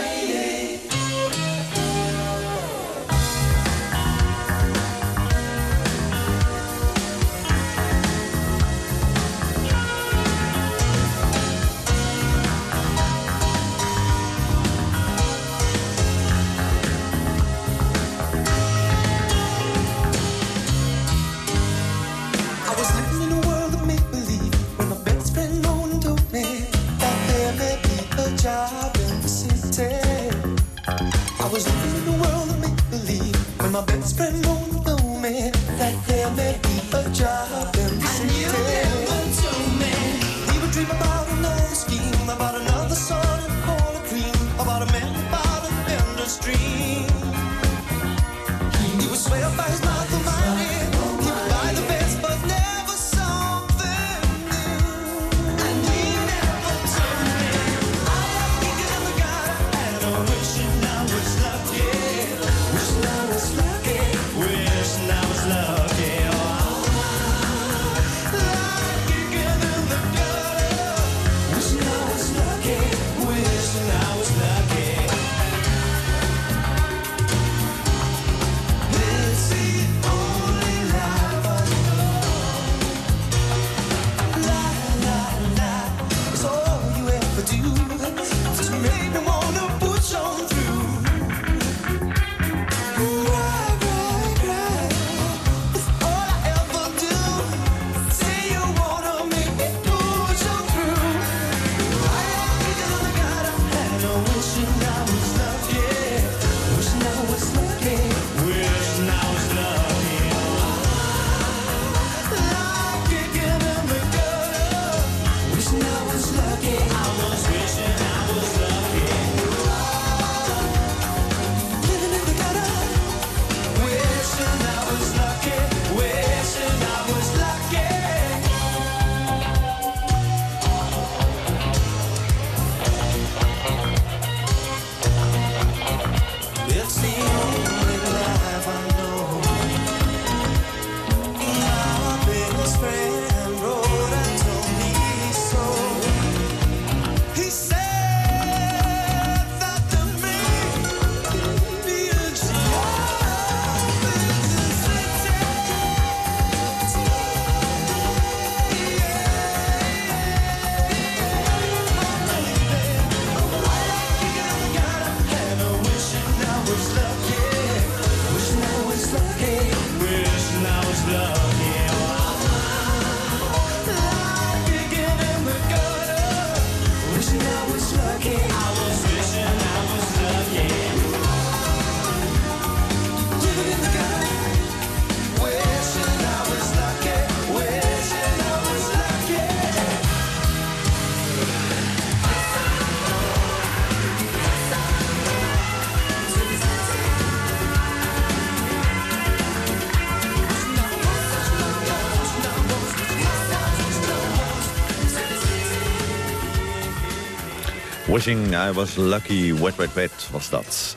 Wishing I was lucky, wet, wet, wet was dat.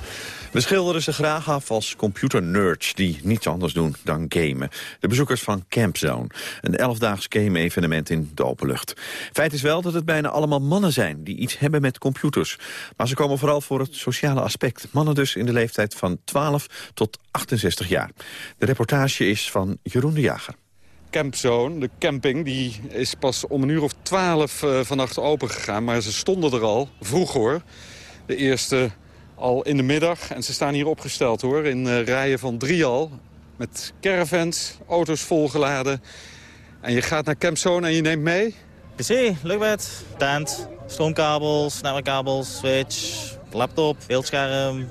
We schilderen ze graag af als computernerds die niets anders doen dan gamen. De bezoekers van Campzone, een elfdaags game-evenement in de openlucht. Feit is wel dat het bijna allemaal mannen zijn die iets hebben met computers. Maar ze komen vooral voor het sociale aspect. Mannen dus in de leeftijd van 12 tot 68 jaar. De reportage is van Jeroen de Jager. Campzone, de camping, die is pas om een uur of twaalf uh, vannacht open gegaan. Maar ze stonden er al, vroeg hoor. De eerste al in de middag. En ze staan hier opgesteld hoor, in uh, rijen van drie al. Met caravans, auto's volgeladen. En je gaat naar Campzone en je neemt mee? PC, luchtbed, tent, stroomkabels, netwerkkabels, switch, laptop, beeldscherm.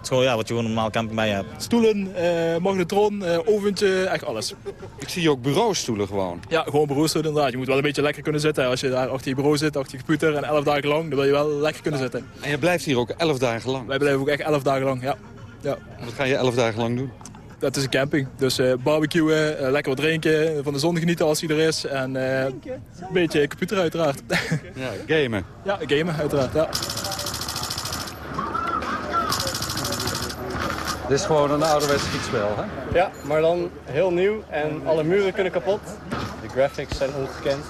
Het is gewoon ja, wat je gewoon normaal camping bij hebt. Stoelen, uh, magnetron, uh, oventje, echt alles. Ik zie je ook bureaustoelen gewoon. Ja, gewoon bureaustoelen inderdaad. Je moet wel een beetje lekker kunnen zitten. Als je daar achter je bureau zit, achter je computer en elf dagen lang, dan wil je wel lekker kunnen zitten. En je blijft hier ook elf dagen lang? Wij blijven ook echt elf dagen lang, ja. ja. Wat ga je elf dagen lang doen? Dat is een camping. Dus uh, barbecuen, uh, lekker wat drinken, van de zon genieten als die er is. En uh, een beetje computer uiteraard. Ja, gamen. Ja, gamen uiteraard, ja. Dit is gewoon een ouderwets fietsspel, hè? Ja, maar dan heel nieuw en alle muren kunnen kapot. De graphics zijn ongekend.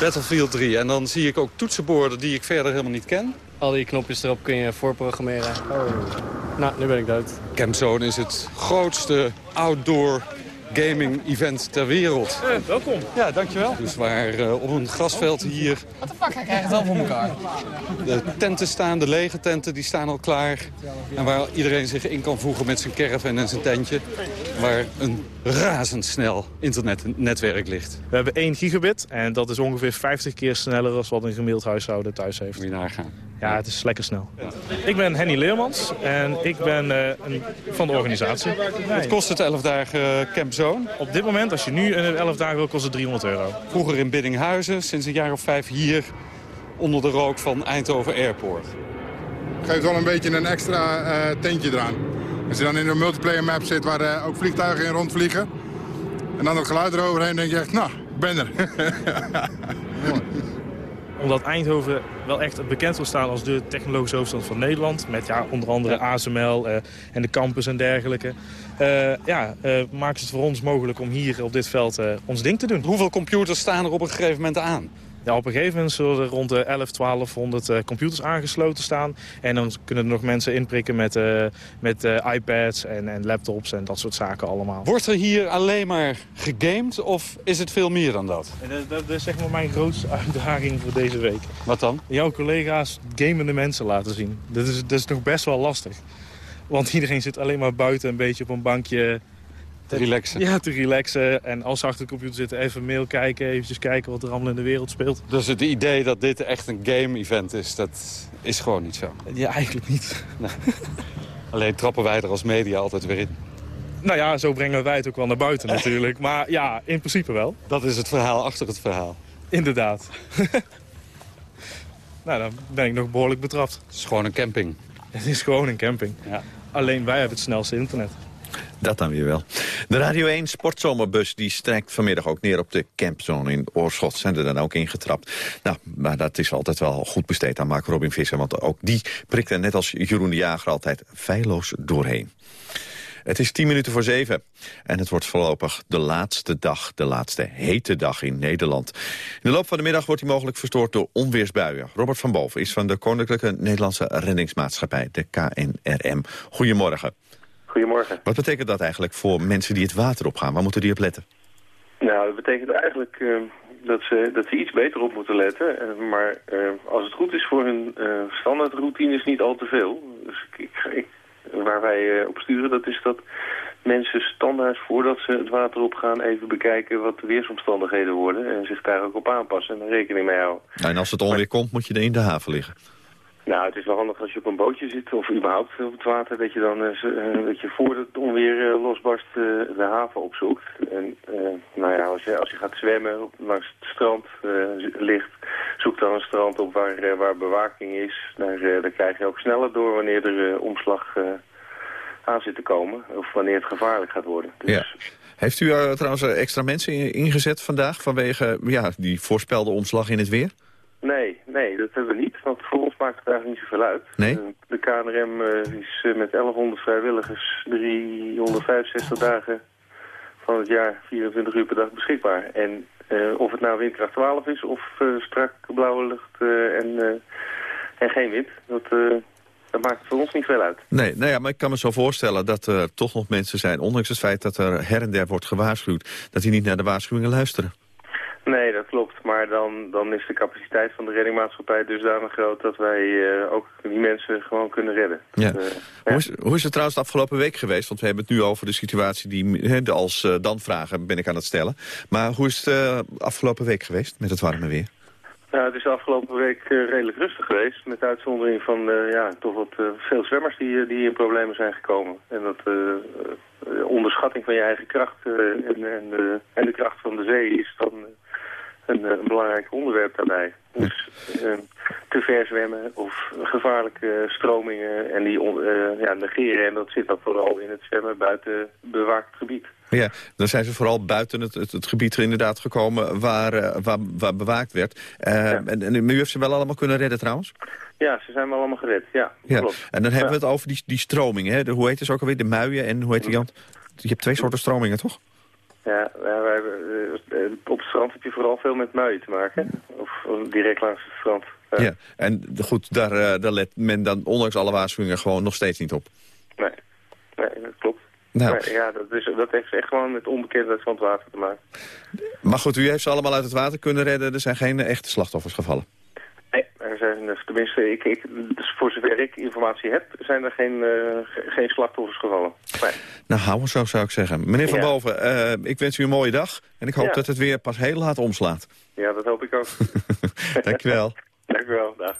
Battlefield 3. En dan zie ik ook toetsenborden die ik verder helemaal niet ken. Al die knopjes erop kun je voorprogrammeren. Oh. Nou, nu ben ik dood. Campzone is het grootste outdoor gaming-event ter wereld. Uh, welkom. Ja, dankjewel. Dus waar uh, op een grasveld hier... Wat de fuck, hij krijgt het al voor elkaar. De tenten staan, de lege tenten, die staan al klaar. En waar iedereen zich in kan voegen met zijn caravan en zijn tentje. Waar een razendsnel internetnetwerk ligt. We hebben 1 gigabit en dat is ongeveer 50 keer sneller dan wat een gemiddeld huishouden thuis heeft. Moet je nagaan. Ja, het is lekker snel. Ik ben Henny Leermans en ik ben uh, een, van de organisatie. Wat kost het 11 dagen uh, Campzone? Op dit moment, als je nu een 11 dagen wil, kost het 300 euro. Vroeger in Biddinghuizen, sinds een jaar of vijf hier onder de rook van Eindhoven Airport. Geeft wel een beetje een extra uh, tentje eraan. Als je dan in een multiplayer map zit waar uh, ook vliegtuigen in rondvliegen... en dan het geluid eroverheen, denk je echt, nou, ik ben er. omdat Eindhoven wel echt bekend wil staan als de technologische hoofdstad van Nederland. Met ja, onder andere. ASML uh, en de campus en dergelijke. Uh, ja, uh, maakt het voor ons mogelijk om hier op dit veld ons ding te doen. Hoeveel computers staan er op een gegeven moment aan? Ja, op een gegeven moment zullen er rond de 11, 1200 uh, computers aangesloten staan. En dan kunnen er nog mensen inprikken met, uh, met uh, iPads en, en, laptops en dat soort zaken allemaal. Wordt er hier alleen maar gegamed of is het veel meer dan dat? Dat, dat, dat is zeg maar mijn grootste uitdaging voor deze week. Wat dan? Jouw collega's gamende mensen laten zien. Dat is, dat is nog best wel lastig. Want iedereen zit alleen maar buiten een beetje op een bankje te relaxen. Ja, te relaxen. En als ze achter de computer zitten, even mail kijken. Eventjes kijken wat er allemaal in de wereld speelt. Dus het idee dat dit echt een game-event is, dat is gewoon niet zo? Ja, eigenlijk niet. Alleen trappen wij er als media altijd weer in. Nou ja, zo brengen wij het ook wel naar buiten natuurlijk. Maar ja, in principe wel. Dat is het verhaal achter het verhaal. Inderdaad. nou, dan ben ik nog behoorlijk betrapt. Het is gewoon een camping. Het is gewoon een camping. Ja. Alleen wij hebben het snelste internet. Dat dan weer wel. De Radio 1 Sportzomerbus die strijkt vanmiddag ook neer op de campzone in Oorschot. Zijn er dan ook ingetrapt. Nou, maar dat is altijd wel goed besteed aan Mark Robin Visser. Want ook die prikt er net als Jeroen de Jager altijd feilloos doorheen. Het is tien minuten voor zeven. En het wordt voorlopig de laatste dag, de laatste hete dag in Nederland. In de loop van de middag wordt hij mogelijk verstoord door onweersbuien. Robert van Boven is van de Koninklijke Nederlandse Reddingsmaatschappij, de KNRM. Goedemorgen. Goedemorgen. Wat betekent dat eigenlijk voor mensen die het water opgaan? Waar moeten die op letten? Nou, dat betekent eigenlijk uh, dat, ze, dat ze iets beter op moeten letten. Uh, maar uh, als het goed is voor hun standaardroutine is niet al te veel. Dus ik, ik, waar wij op sturen, dat is dat mensen standaard voordat ze het water opgaan even bekijken wat de weersomstandigheden worden. En zich daar ook op aanpassen en er rekening mee houden. En als het onweer komt, moet je er in de haven liggen. Nou, het is wel handig als je op een bootje zit, of überhaupt op het water, dat je dan uh, dat je voor het onweer uh, losbarst de haven opzoekt. En nou ja, als je, als je gaat zwemmen langs het strand ligt, zoek dan een strand op waar, waar bewaking is. Daar, daar krijg je ook sneller door wanneer er omslag aan zit te komen, of wanneer het gevaarlijk gaat worden. Dus... Ja. Heeft u trouwens extra mensen ingezet vandaag vanwege ja, die voorspelde omslag in het weer? Nee, nee, dat hebben we niet. Want voor ons maakt het eigenlijk niet zoveel uit. Nee? Eh, de KNRM eh, is eh, met 1100 vrijwilligers 365 dagen van het jaar 24 uur per dag beschikbaar. En of het nou windkracht 12 is of eh, strak blauwe lucht en, en geen wind, dat, dat maakt het voor ons niet veel uit. Nee, nou ja, maar ik kan me zo voorstellen dat er toch nog mensen zijn... ondanks het feit dat er her en der wordt gewaarschuwd... dat die niet naar de waarschuwingen luisteren. Nee, dat klopt. Maar dan, dan is de capaciteit van de reddingmaatschappij dusdanig groot... dat wij eh, ook die mensen gewoon kunnen redden. Ja. Eh, Hoe, is, hoe is het trouwens de afgelopen week geweest? Want we hebben het nu over de situatie die de als eh, dan vragen ben ik aan het stellen. Maar hoe is het eh, afgelopen week geweest met het warme weer? Nou, het is de afgelopen week redelijk rustig geweest. Met uitzondering van ja, toch wat veel zwemmers die, die in problemen zijn gekomen. En dat onderschatting van je eigen kracht en, en, en de kracht van de zee is dan een, eh, een belangrijk onderwerp daarbij. Dus te ver zwemmen of gevaarlijke stromingen en die on- eh, ja, negeren. En dat zit dan vooral in het zwemmen buiten bewaakt gebied. Ja, dan zijn ze vooral buiten het, het, het gebied inderdaad gekomen waar, waar, waar bewaakt werd. Eh, en, en u heeft ze wel allemaal kunnen redden trouwens? Ja, ze zijn wel allemaal gered. Ja, Ja. klopt. En dan hebben we Ja. het over die, die stromingen. Hè? De, hoe heet het ook alweer? De muien en hoe heet die Jan? Je hebt twee soorten stromingen, toch? Ja, wij hebben, eh, op het strand heb je vooral veel met muien te maken. Of direct langs het strand. Ja. Ja. En goed, daar, eh, daar let men dan ondanks alle waarschuwingen gewoon nog steeds niet op. Nee, nee, dat klopt. Nou. Nee, ja, dat, is, dat heeft echt gewoon met onbekendheid van het water te maken. Maar goed, u heeft ze allemaal uit het water kunnen redden. Er zijn geen echte slachtoffers gevallen. Er zijn, eh, tenminste, ik, ik, dus voor zover ik informatie heb, zijn er geen, eh, ge- geen slachtoffers gevallen. Nee. Nou, hou zo zou ik zeggen. Meneer Van Ja. Boven, eh, ik wens u een mooie dag. En ik hoop Ja. dat het weer pas heel laat omslaat. Ja, dat hoop ik ook. Dankjewel. Dank u wel, dag.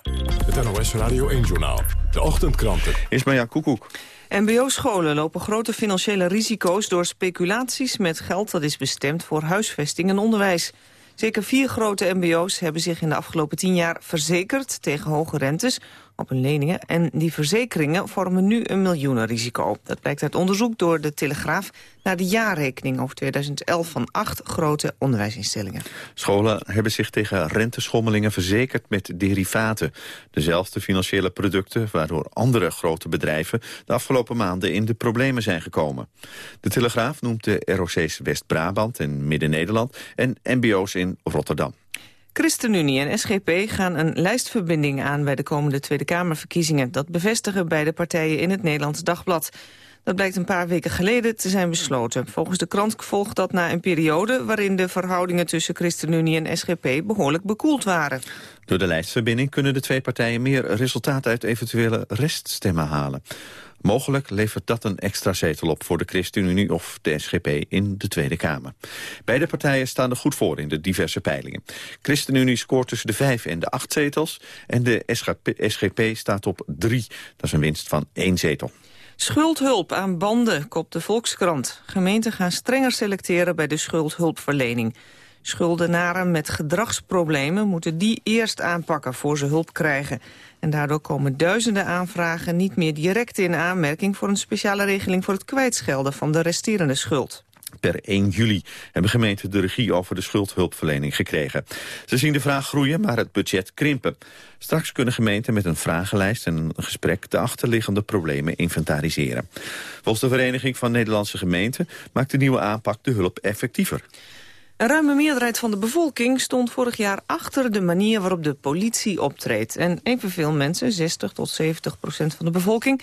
Het NOS Radio 1-journaal. De ochtendkranten. Is Marja Koekoek. MBO-scholen lopen grote financiële risico's door speculaties met geld dat is bestemd voor huisvesting en onderwijs. Zeker vier grote mbo's hebben zich in de afgelopen tien jaar verzekerd tegen hoge rentes op leningen. En die verzekeringen vormen nu een miljoenenrisico. Dat blijkt uit onderzoek door de Telegraaf naar de jaarrekening over 2011 van acht grote onderwijsinstellingen. Scholen hebben zich tegen renteschommelingen verzekerd met derivaten. Dezelfde financiële producten waardoor andere grote bedrijven de afgelopen maanden in de problemen zijn gekomen. De Telegraaf noemt de ROC's West-Brabant en Midden-Nederland en mbo's in Rotterdam. ChristenUnie en SGP gaan een lijstverbinding aan bij de komende Tweede Kamerverkiezingen. Dat bevestigen beide partijen in het Nederlands Dagblad. Dat blijkt een paar weken geleden te zijn besloten. Volgens de krant volgt dat na een periode waarin de verhoudingen tussen ChristenUnie en SGP behoorlijk bekoeld waren. Door de lijstverbinding kunnen de twee partijen meer resultaat uit eventuele reststemmen halen. Mogelijk levert dat een extra zetel op voor de ChristenUnie of de SGP in de Tweede Kamer. Beide partijen staan er goed voor in de diverse peilingen. ChristenUnie scoort tussen de vijf en de acht zetels en de SGP, staat op drie. Dat is een winst van één zetel. Schuldhulp aan banden, kopt de Volkskrant. Gemeenten gaan strenger selecteren bij de schuldhulpverlening. Schuldenaren met gedragsproblemen moeten die eerst aanpakken voor ze hulp krijgen. En daardoor komen duizenden aanvragen niet meer direct in aanmerking voor een speciale regeling voor het kwijtschelden van de resterende schuld. Per 1 juli hebben gemeenten de regie over de schuldhulpverlening gekregen. Ze zien de vraag groeien, maar het budget krimpen. Straks kunnen gemeenten met een vragenlijst en een gesprek de achterliggende problemen inventariseren. Volgens de Vereniging van Nederlandse Gemeenten maakt de nieuwe aanpak de hulp effectiever. Een ruime meerderheid van de bevolking stond vorig jaar achter de manier waarop de politie optreedt. En evenveel mensen, 60 tot 70 procent van de bevolking,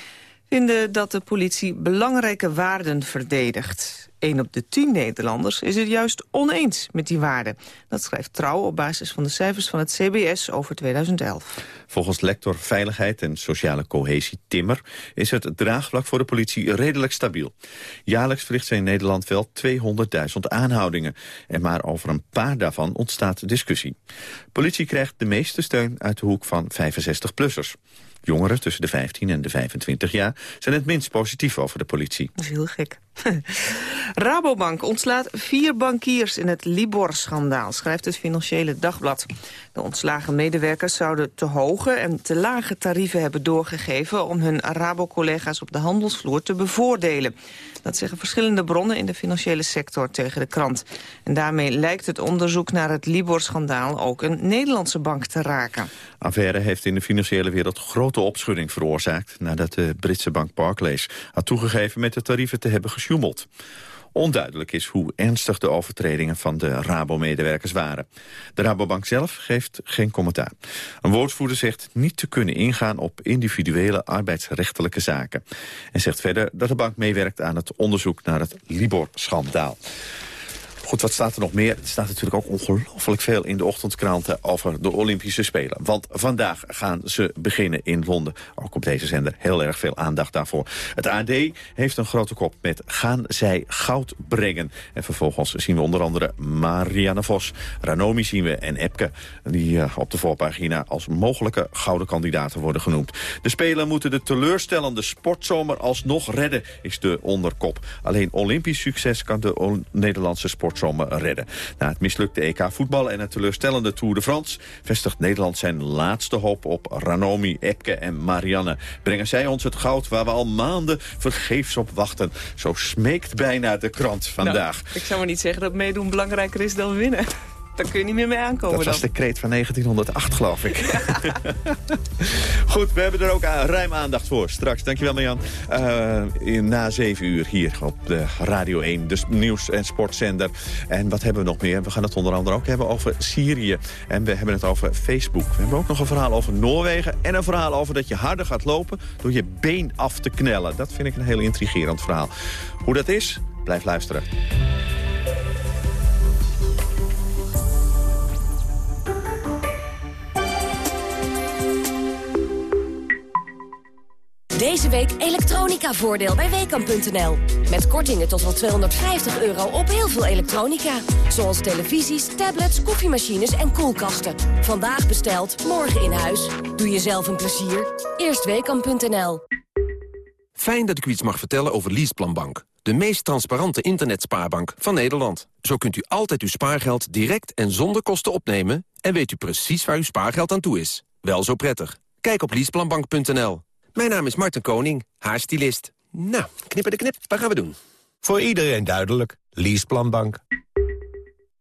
vinden dat de politie belangrijke waarden verdedigt. Een op de tien Nederlanders is het juist oneens met die waarden. Dat schrijft Trouw op basis van de cijfers van het CBS over 2011. Volgens lector Veiligheid en Sociale Cohesie Timmer is het draagvlak voor de politie redelijk stabiel. Jaarlijks verricht ze in Nederland wel 200.000 aanhoudingen. En maar over een paar daarvan ontstaat discussie. Politie krijgt de meeste steun uit de hoek van 65-plussers. Jongeren tussen de 15 en de 25 jaar zijn het minst positief over de politie. Dat is heel gek. Rabobank ontslaat vier bankiers in het Libor-schandaal, schrijft het Financiële Dagblad. De ontslagen medewerkers zouden te hoge en te lage tarieven hebben doorgegeven om hun Rabo-collega's op de handelsvloer te bevoordelen. Dat zeggen verschillende bronnen in de financiële sector tegen de krant. En daarmee lijkt het onderzoek naar het Libor-schandaal ook een Nederlandse bank te raken. Affaire heeft in de financiële wereld grote opschudding veroorzaakt... nadat de Britse bank Barclays had toegegeven met de tarieven te hebben Onduidelijk is hoe ernstig de overtredingen van de Rabo-medewerkers waren. De Rabobank zelf geeft geen commentaar. Een woordvoerder zegt niet te kunnen ingaan op individuele arbeidsrechtelijke zaken. En zegt verder dat de bank meewerkt aan het onderzoek naar het Libor-schandaal. Goed, wat staat er nog meer? Er staat natuurlijk ook ongelooflijk veel in de ochtendkranten over de Olympische Spelen. Want vandaag gaan ze beginnen in Londen. Ook op deze zender heel erg veel aandacht daarvoor. Het AD heeft een grote kop met gaan zij goud brengen. En vervolgens zien we onder andere Marianne Vos, Ranomi zien we en Epke... die eh, op de voorpagina als mogelijke gouden kandidaten worden genoemd. De Spelen moeten de teleurstellende sportzomer alsnog redden, is de onderkop. Alleen Olympisch succes kan de Nederlandse sport redden. Na het mislukte EK voetbal en het teleurstellende Tour de France... vestigt Nederland zijn laatste hoop op Ranomi, Epke en Marianne. Brengen zij ons het goud waar we al maanden vergeefs op wachten. Zo smeekt bijna de krant vandaag. Nou, ik zou maar niet zeggen dat meedoen belangrijker is dan winnen. Daar kun je niet meer mee aankomen Dat was de kreet van 1908, geloof ik. Goed, we hebben er ook ruim aandacht voor straks. Dankjewel, Marjan. Uh, na zeven uur hier op de Radio 1, de nieuws- en sportzender. En wat hebben we nog meer? We gaan het onder andere ook hebben over Syrië. En we hebben het over Facebook. We hebben ook nog een verhaal over Noorwegen. En een verhaal over dat je harder gaat lopen door je been af te knellen. Dat vind ik een heel intrigerend verhaal. Hoe dat is, blijf luisteren. Deze week elektronica-voordeel bij Weekamp.nl. Met kortingen tot wel 250 euro op heel veel elektronica. Zoals televisies, tablets, koffiemachines en koelkasten. Vandaag besteld, morgen in huis. Doe jezelf een plezier. Eerst Weekamp.nl. Fijn dat ik u iets mag vertellen over Leaseplanbank. De meest transparante internetspaarbank van Nederland. Zo kunt u altijd uw spaargeld direct en zonder kosten opnemen... en weet u precies waar uw spaargeld aan toe is. Wel zo prettig. Kijk op leaseplanbank.nl. Mijn naam is Martin Koning, haarstylist. Nou, knippen de knip, wat gaan we doen? Voor iedereen duidelijk. Leaseplanbank.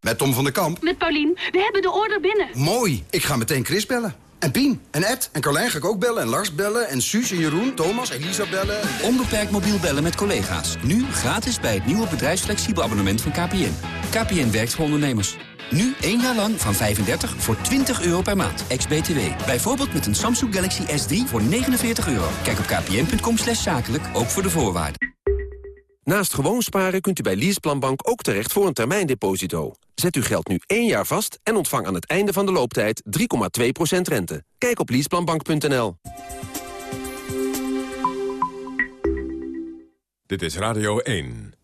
Met Tom van der Kamp. Met Paulien. We hebben de order binnen. Mooi. Ik ga meteen Chris bellen. En Pien, en Ed, en Carlijn ga ik ook bellen, en Lars bellen, en Suus, en Jeroen, Thomas, Elisa bellen. Onbeperkt mobiel bellen met collega's. Nu gratis bij het nieuwe bedrijfsflexibel abonnement van KPN. KPN werkt voor ondernemers. Nu één jaar lang van 35 voor 20 euro per maand. Ex-BTW. Bijvoorbeeld met een Samsung Galaxy S3 voor 49 euro. Kijk op kpn.com slash zakelijk, ook voor de voorwaarden. Naast gewoon sparen kunt u bij Leaseplanbank ook terecht voor een termijndeposito. Zet uw geld nu één jaar vast en ontvang aan het einde van de looptijd 3,2% rente. Kijk op leaseplanbank.nl. Dit is Radio 1.